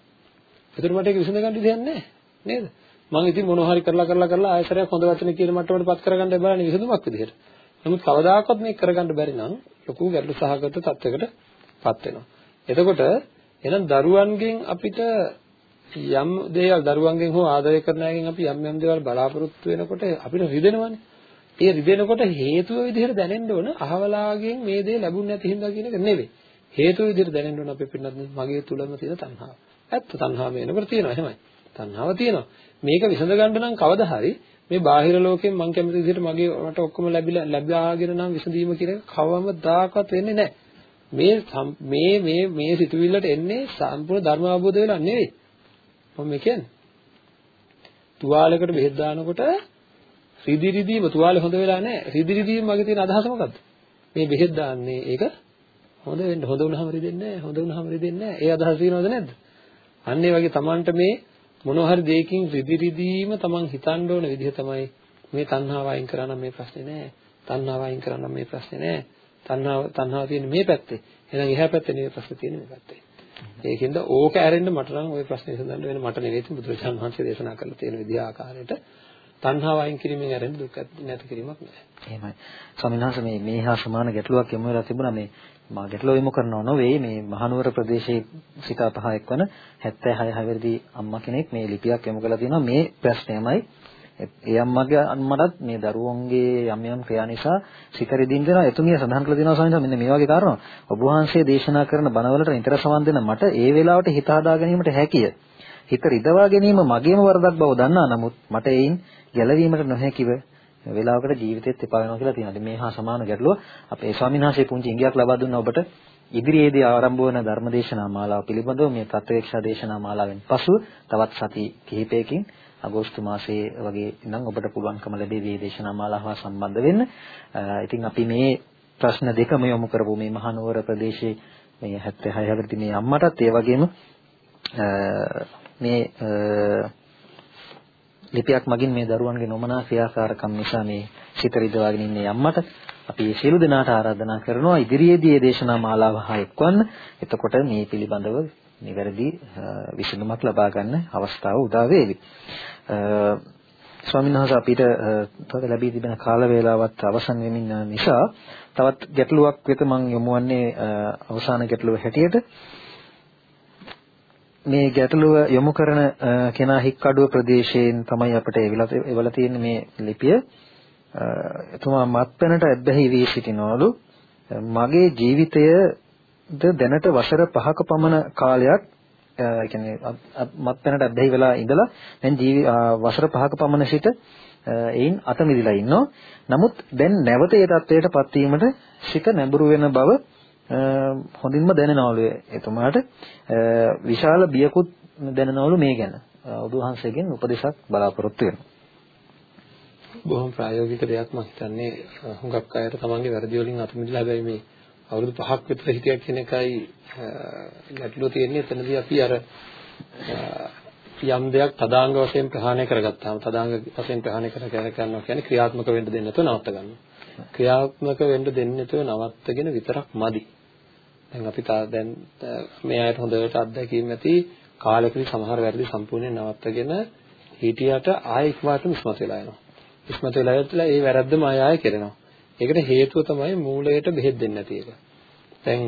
ඒතර මට ඒක විසඳ ගන්න විදියක් නැහැ නේද? මම ඉතින් මොනවා හරි කරලා කරලා කරලා ආයසරයක් හොඳ වචන කියන මට්ටමට පත් කරගන්න බලන්නේ විසඳුමක් විදිහට. නමුත් කවදාකවත් මේක කරගන්න බැරි නම් ලොකු ගැටලු සහගත තත්යකට පත් වෙනවා. එතකොට එහෙනම් දරුවන්ගෙන් අපිට යම් දේවල් දරුවන්ගෙන් හෝ ආදරය කරන අයගෙන් අපි යම් යම් දේවල් බලාපොරොත්තු වෙනකොට අපිට රිදෙනවනේ. ඒ රිදෙනකොට හේතුව විදිහට දැනෙන්න ඕන අහවලාගෙන් මේ දේ ලැබුණ නැති හින්දා කියන එක නෙවෙයි. හේතුව විදිහට දැනෙන්න ඕන අපේ පින්නත් මගේ තුලම තියෙන තණ්හාව. ඇත්ත තණ්හාව එනකොට තියෙනවා එහෙමයි. තණ්හාව තියෙනවා. මේක විසඳ ගන්න නම් කවදා හරි මේ බාහිර ලෝකයෙන් මම කැමති විදිහට මගේ මට ඔක්කොම ලැබිලා ලැබාගෙන නම් විසඳීම කියන එක කවමදාකවත් වෙන්නේ නැහැ. මේ මේ මේ මේ සිතුවිල්ලට එන්නේ සම්පූර්ණ ධර්ම අවබෝධ වෙලා නෙවෙයි. මම මේ කියන්නේ. තුවාලයකට බෙහෙත් දානකොට රිදි රිදීම තුවාලේ හොඳ වෙලා නැහැ. රිදි රිදීම මගේ තියෙන අදහස මොකද්ද? මේ බෙහෙත් දාන්නේ ඒක හොඳ වෙන්න හොඳ වුණාම රිදෙන්නේ නැහැ. හොඳ වුණාම රිදෙන්නේ නැහැ. ඒ අදහස තියෙනවද නැද්ද? අන්න ඒ වගේ Tamanට මේ මොනවා හරි දෙයකින් රිදි රිදීම Taman හිතන්න ඕන විදිහ තමයි මේ තණ්හාව අයින් කරා නම් මේ ප්‍රශ්නේ නෑ. තණ්හාව අයින් කරා නම් මේ ප්‍රශ්නේ නෑ. තණ්හාව තණ්හාව තියෙන්නේ මේ පැත්තේ. එහෙනම් එහා පැත්තේ නෙවෙයි ප්‍රශ්නේ තියෙන්නේ මේ පැත්තේ. ඒකින්ද ඕක ඇරෙන්න මට නම් ওই ප්‍රශ්නේ විසඳන්න වෙන මට නෙවෙයි බුදුරජාණන් වහන්සේ දේශනා කරලා තියෙන විදිහ ආකාරයට තණ්හාව අයින් කිරීමෙන් ඇරෙන්න දුක් නැති කිරීමක් නෑ. එහෙමයි. ස්වාමීන් වහන්සේ මේ මේ හා සමාන ගැටලුවක් යමු වෙලා තිබුණා. මේ මා ගැටලුව යොමු කරනව නෙවෙයි මේ මහනුවර ප්‍රදේශයේ සිට පහ එක්වන 76 හැවිරිදි අම්මා කෙනෙක් මේ ලිපියක් යොමු කරලා තියෙනවා. මේ ප්‍රශ්නයමයි. ඒ අම්මගේ අම්මටත් මේ දරුවන්ගේ යම් යම් ක්‍රියා නිසා සිත රිදින් දෙනවා. එතුමිය සඳහන් කරලා දෙනවා ස්වාමීන් වහන්සේ මෙන්න මේ වගේ කාරණා. ඔබ වහන්සේ දේශනා කරන බණවලට නිතර සවන් දෙන මට ඒ වෙලාවට හිත හදා ගැනීමට හැකිය. හිත රිදවා ගැනීම මගේම වරදක් බව දන්නා නමුත් මට ඒයින් ගැලවීමට නොහැකිව වෙලාවකට ජීවිතෙත් එපා වෙනවා කියලා තියෙනවා. මේ හා සමාන ගැටලුව අපේ ස්වාමීන් වහන්සේ පුංචි ඉඟියක් ලබා දුන්නා ඔබට ඉදිරියේදී ආරම්භ වන ධර්මදේශනා මාලාව පිළිබඳව මේ ප්‍රත්‍යක්ෂ දේශනා මාලාවෙන් පසු තවත් සති කිහිපයකින් අගෝස්තු මාසයේ වගේ ඉඳන් ඔබට පුළුවන්කම ලැබෙයි මේ දේශනා මාලාව සම්බන්ධ වෙන්න. ඉතින් අපි මේ ප්‍රශ්න දෙකම යොමු කරපු මේ මහනුවර ප්‍රදේශයේ මේ 76 හැවිරිදි මේ අම්මටත් ඒ වගේම මේ ලිපියක් මගින් මේ දරුවන්ගේ නොමනා ක්‍රියාකාරකම් නිසා මේ සිත රිදවාගෙන ඉන්නේ අම්මට අපි මේ සියලු දෙනාට ආරාධනා කරනවා ඉදිරියේදී මේ දේශනා මාලාව හා එක්වන්න. එතකොට මේ පිළිබඳව නිවැරදි විසඳුමක් ලබා ගන්න අවස්ථාව උදා වේවි. ස්වාමීන් වහන්සේ අපිට තව ලැබී තිබෙන කාල වේලාවත් අවසන් වෙමින් නිසා තවත් ගැටලුවක් වෙත මම යොමු වන්නේ අවසාන ගැටලුව හැටියට මේ ගැටලුව යොමු කරන කෙනා හික්කඩුව ප්‍රදේශයෙන් තමයි අපිට එවලා තියෙන මේ ලිපිය. එතුමා මත්පැනට ඇබ්බැහි වී සිටිනවලු. මගේ ජීවිතය ද දැනට වසර 5ක පමණ කාලයක් ඒ කියන්නේ මත්පැනට ඇබ්බැහි වෙලා ඉඳලා දැන් ජීවි වසර 5ක පමණ සිට එයින් අත මිදලා ඉන්නවා. නමුත් දැන් නැවත ඒ තත්වයටපත් වීමට සිත නැඹුරු වෙන බව හොඳින්ම දැනෙනවලු එතුමාට විශාල බියකුත් දැනෙනවලු මේ ගැන. උදුහන්සේගෙන් උපදේශක් බලාපොරොත්තු වෙනවා. බොහොම ප්‍රායෝගික දෙයක් මම හිතන්නේ හුඟක් අයට තමන්ගේ වැරදි වලින් අත මිදලා හැබැයි මේ අවුරුදු 5ක් විතර හිටියක් කියන එකයි ගැටලුව තියෙන්නේ එතනදී අපි අර යම් දෙයක් තදාංග වශයෙන් ප්‍රහාණය කරගත්තාම තදාංග වශයෙන් ප්‍රහාණය කර කර කරනවා කියන්නේ ක්‍රියාත්මක වෙන්න දෙන්නේ නැතුව නවත්ත ගන්නවා. ක්‍රියාත්මක වෙන්න දෙන්නේ නැතුව නවත්තගෙන විතරක් මදි. දැන් අපි දැන් මේ අයට හොඳට අත්දැකීම් ඇති කාලෙකදී සමහර වැරදි සම්පූර්ණයෙන් නවත්තගෙන හිටියට ආයෙ ඉක්මනට ඉස්මතු වෙලා යනවා. ඉස්මතු වෙලා ඉතලා ඒ වැරද්දම ආයෙ ආයෙ කරනවා. ඒකට හේතුව තමයි මූලයට බෙහෙත් දෙන්නේ නැති එක. දැන්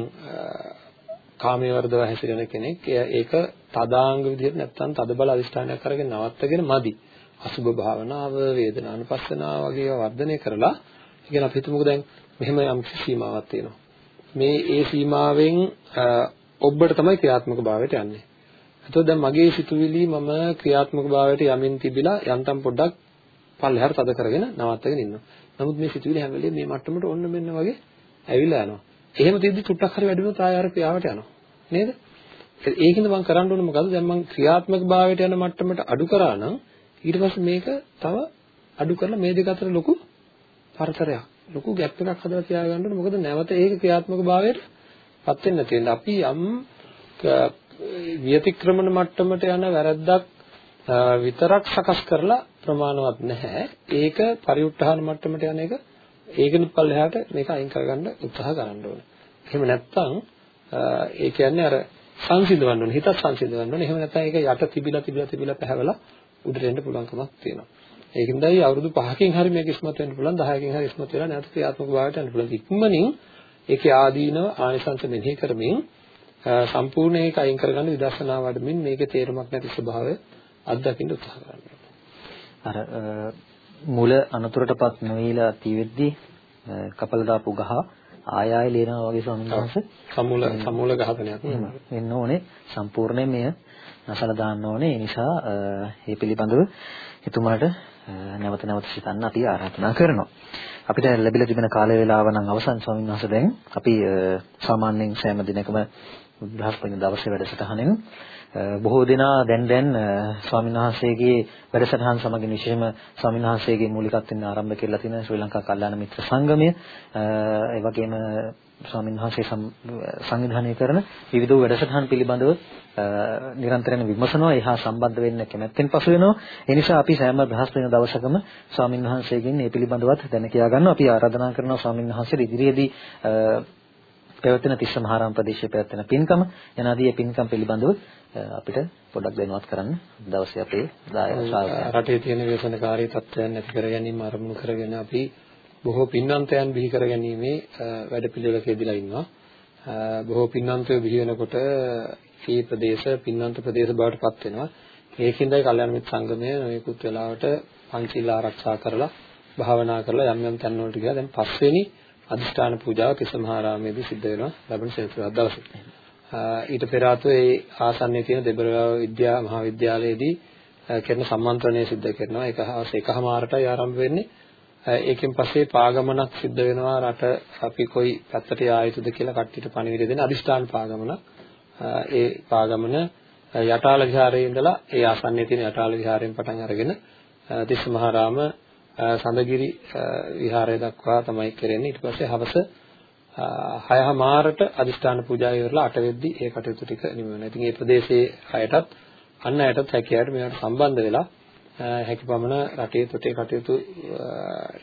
කාමයේ වර්ධව හැසිරෙන කෙනෙක් ඒක තදාංග විදිහට නැත්තම් තද බල අදිෂ්ඨානයක් අරගෙන නවත්තගෙන මදි. අසුභ භාවනාව, වේදනානුපස්සනාව වගේ වර්ධනය කරලා ඉතින් අපි හිතමුකෝ දැන් මෙහෙම යම් සීමාවක් තියෙනවා. මේ ඒ සීමාවෙන් ඔබට තමයි ක්‍රියාත්මක භාවයට යන්නේ. එතකොට දැන් මගේ සිතුවිලි මම ක්‍රියාත්මක භාවයට යමින් තිබිලා යන්තම් පොඩ්ඩක් පල්ලෙහාට තද කරගෙන නවත්තගෙන ඉන්නවා. නමුත් මේ සිතුවිලි හැම වෙලේම මේ මට්ටමට ඔන්න මෙන්න වගේ ඇවිල්ලා යනවා. එහෙම තියද්දි චුට්ටක් හරි වැඩි වුණොත් ආය අර ක්‍රියාවට යනවා. නේද? ඒකින්ද මම කරන්න ඕනේ මොකද? දැන් මම ක්‍රියාත්මක භාවයට යන මට්ටමට අඩු කරා නම් ඊට පස්සේ මේක තව අඩු කරලා මේ දෙක අතර ලොකු පරතරයක්. ලොකු ගැප් එකක් හදලා තියාගන්න ඕනේ. මොකද නැවත ඒක ක්‍රියාත්මක භාවයට පත් වෙන්න තියෙන. අපි යම් විතික්‍රමන මට්ටමට යන වැරද්දක් විතරක් සකස් කරලා ප්‍රමාණවත් නැහැ. ඒක පරිඋත්හාන මට්ටමට යන එක ඒකෙනුත් පල්ලෙහාට මේක අයින් කරගන්න උත්සාහ කරන්න ඕනේ. එහෙම නැත්නම් ඒ කියන්නේ අර සංසිඳවන්න ඕනේ. හිතත් සංසිඳවන්න ඕනේ. එහෙම නැත්නම් ඒක යට තිබිලා තිබිලා තිබිලා පැහැවලා උඩට එන්න පුළුවන් කමක් තියෙනවා. ඒකින්දයි අවුරුදු 5කින් හරි මේක ඉස්මතු වෙන්න පුළුවන් 10කින් හරි ඉස්මතු වෙලා නැවත ක්‍රියාත්මක භාවයට යන්න පුළුවන්. ඉක්මනින් ඒකේ ආදීනව ආනිසංස මෙනෙහි කරමින් සම්පූර්ණ ඒක අයින් කරගන්න විදර්ශනා වඩමින් මේකේ තේරුමක් නැති ස්වභාවය අත්දකින්න උත්සාහ කරනවා. අර මුල අනතුරටපත් නොවිලා තියෙද්දි කපල දාපු ගහ ආය ආය ලියනවා වගේ ස්වාමීන් වහන්සේ. සමූල සමූල ඝාතනයක් වෙන්න ඕනේ. සම්පූර්ණයෙන් මෙය නැසලා දාන්න ඕනේ. ඒ නිසා මේ පිළිබඳව එතුමාට නැවත නැවත සිතන්න අපි ආරාධනා කරනවා. අපිට ලැබිලා තිබෙන කාල වේලාව නම් අවසන් ස්වාමීන් වහන්සේ දැන් අපි සාමාන්‍යයෙන් සෑම දිනකම බ්‍රහස්පති දවසේ වැඩසටහනෙන් බොහෝ දෙනා දැන් දැන් ස්වාමීන් වහන්සේගේ වැඩසටහන් සමගින් විශේෂම ස්වාමීන් වහන්සේගේ මූලිකත්වයෙන් ආරම්භ කරලා තියෙන ශ්‍රී ලංකා කල්යාණ මිත්‍ර සංගමය. ඒ වගේම ස්වාමීන් වහන්සේ සංවිධානය කරන විවිධ වැඩසටහන් පිළිබඳව නිරන්තරයෙන් විමසනවා. එහා සම්බන්ධ වෙන්න කැමැත්තෙන් පසු වෙනවා. ඒ නිසා අපි සෑම බ්‍රහස්පති දවසකම ස්වාමීන් වහන්සේගෙන් මේ පිළිබඳවත් දැන කියා ගන්නවා. අපි ආරාධනා කරනවා ස්වාමීන් වහන්සේ ඉදිරියේදී පැවැත්වෙන තිස්ස මහාරාම ප්‍රදේශයේ පැවැත්වෙන පින්කම යනාදී ඒ පින්කම් පිළිබඳව අපිට පොඩ්ඩක් දැනුවත් කරන්න දවසේ අපේ දායක ශ්‍රාවකයන් රටේ තියෙන ව්‍යසනකාරී තත්ත්වයන් නැති කර ගැනීම අරමුණු කරගෙන අපි බොහෝ පින්නන්තයන් බිහි කර ගැනීමේ වැඩපිළිවෙලක යෙදලා ඉන්නවා. බොහෝ පින්නන්තය බිහි වෙනකොට මේ ප්‍රදේශ පින්නන්ත ප්‍රදේශ බවට පත් වෙනවා. ඒකින්දයි කල්යාණ මිත්‍ර සංගමය නොයෙකුත් වෙලාවට පංචිල් ආරක්ෂා කරලා භාවනා කරලා යම් යම් තැන් වලට ගියා. දැන් පස්වෙනි අදිෂ්ඨාන පූජාව කිසමහාරාමයේදී සිද්ධ වෙනවා ලබන සෙනසුරාදා දවසේ. ඊට පෙර ආතෝ ඒ ආසන්නයේ තියෙන දෙබරව විද්‍යා මහාවිද්‍යාලයේදී කරන සම්මන්ත්‍රණය සිද්ධ කරනවා. ඒක හවස එකමාරටයි ආරම්භ වෙන්නේ. ඒකෙන් පස්සේ පාගමනක් සිද්ධ වෙනවා රට අපි කොයි පැත්තට යා යුතුද කියලා කට්ටියට පණිවිඩ දෙන අදිෂ්ඨාන පාගමනක්. ඒ පාගමන යටාල විහාරයේ ඉඳලා ඒ ආසන්නයේ තියෙන යටාල විහාරයෙන් පටන් අරගෙන තිස්සමහාරාම සඳගිරි විහාරය දක්වා තමයි කරන්නේ. ඊට පස්සේ හවස 6:00මාරට අදිෂ්ඨාන පූජාව ඉවරලා 8 වෙද්දි ඒ කටයුතු ටික නිම වෙනවා. ඉතින් මේ ප්‍රදේශයේ අයටත් අන්න අයටත් හැකියාවට මේවට සම්බන්ධ වෙලා හැකියපමණ රටේ තොටේ කටයුතු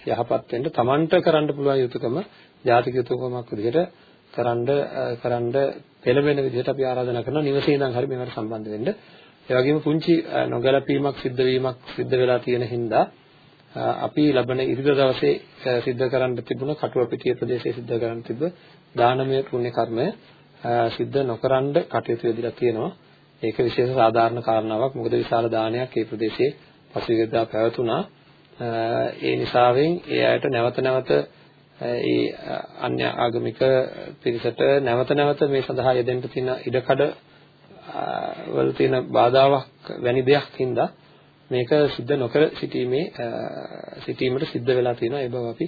යහපත් වෙන්න Tamanට කරන්න පුළුවන් යුතුයකම ජාතික යුතුයකමක් විදිහට කරන්න කරන්න පෙළඹෙන විදිහට අපි ආරාධනා කරනවා නිවසේ ඉඳන් හරි මේවට සම්බන්ධ වෙන්න. ඒ වගේම පුංචි නොගැලපීමක් සිද්ධ වීමක් සිද්ධ වෙලා තියෙන හින්දා අපි ලබන ඉරිදා දවසේ සිද්ධ කරන්න තිබුණ කටුව පිටිය ප්‍රදේශයේ සිද්ධ කරන්න තිබ්බ දානමය පුණ්‍ය කර්මය සිද්ධ නොකරන කටයුතු වෙදිලා තියෙනවා. ඒක විශේෂ සාධාරණ කාරණාවක්. මොකද විශාල දානයක් මේ ප්‍රදේශයේ පසුගියදා පැවතුණා. ඒ නිසාවෙන් ඒ අයට නැවත නැවත ඒ අන්‍ය ආගමික පිරිසට නැවත නැවත මේ සඳහා යෙදෙන්න තියෙන ඉඩකඩ වල තියෙන බාධාවක් වැනි දෙයක් හින්දා මේක සිද්ධ නොකර සිටීමේ සිටීමට සිද්ධ වෙලා තියෙනවා. ඒ බව අපි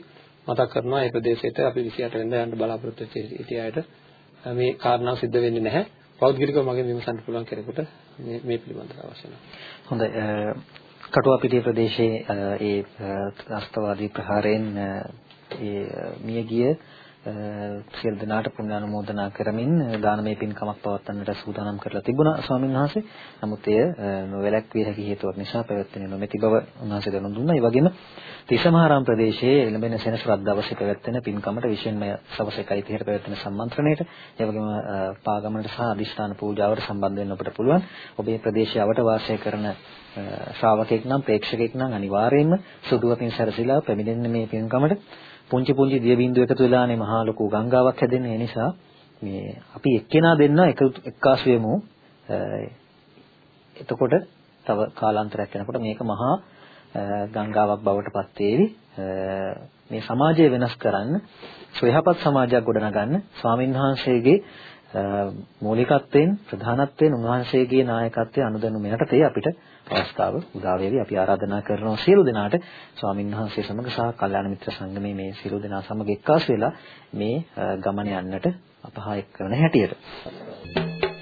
මතක් කරනවා. ඒ ප්‍රදේශයට අපි 28 වෙනිදා යන්න බලාපොරොත්තු වෙච්ච ඉතියායට මේ කාරණා සිද්ධ වෙන්නේ නැහැ. පෞද්ගලිකව මගෙන් විමසන්න පුළුවන් කෙනෙකුට මේ මේ පිළිබඳව අවශ්‍ය නැහැ හොඳයි. කටුවාපිටිය ප්‍රදේශයේ ඒ ත්‍රස්තවාදී ප්‍රහාරයෙන් ඒ මියගිය සියලු දෙනාට පුණ්‍ය අනුමෝදනා කරමින් දානමය පින්කමක් පවත්වන්නට සූදානම් කරලා තිබුණා ස්වාමීන් වහන්සේ. නමුත් එය නොවැළැක්විය හැකි හේතුවක් නිසා පැවැත්වෙන්නේ නොමැති බව උන්වහන්සේ දැනුම් දුන්නා. ඒ වගේම තිසමහාරාම ප්‍රදේශයේ එළඹෙන සෙනසුරක් දවසේ පැවැත්වෙන පින්කමට විශේෂයෙන්ම සවස් 1:30ට පැවැත්වෙන සම්මන්ත්‍රණයට, ඒ වගේම පාගමනට සහ අදිෂ්ඨාන පූජාවට සම්බන්ධ වෙන්න ඔබට පුළුවන්. ඔබේ ප්‍රදේශයේ අවට වාසය කරන ශ්‍රාවකෙක් නම් ප්‍රේක්ෂකෙක් නම් අනිවාර්යයෙන්ම සුදුවකින් සැරසිලා පැමිණෙන්න මේ පින්කමට පුංචි පුංචි දිය බින්දු එකතු වෙලානේ මහා ලොකු ගංගාවක් හැදෙන්නේ. ඒ නිසා මේ අපි එක්කෙනා දෙන්න එක එක්කාසු වෙමු. එතකොට තව කාලාන්තරයක් යනකොට මේක මහා ගංගාවක් බවට පත් වේවි. මේ සමාජය වෙනස් කරන්න සොයහපත් සමාජයක් ගොඩනගන්න ස්වාමින්වහන්සේගේ මූලිකත්වයෙන් ප්‍රධානත්වයෙන් උන්වහන්සේගේ නායකත්වයේ අනුදැනුම යටතේ අපිට අවස්ථාව උදා වේවි. අපි ආරාධනා කරනවා සියලු දෙනාට ස්වාමින් වහන්සේ සමග සහ කල්යාණ මිත්‍ර සංගමේ මේ සියලු දෙනා සමග එක්කාසු වෙලා මේ ගමන යන්නට අපහා එක් කරන හැටියට.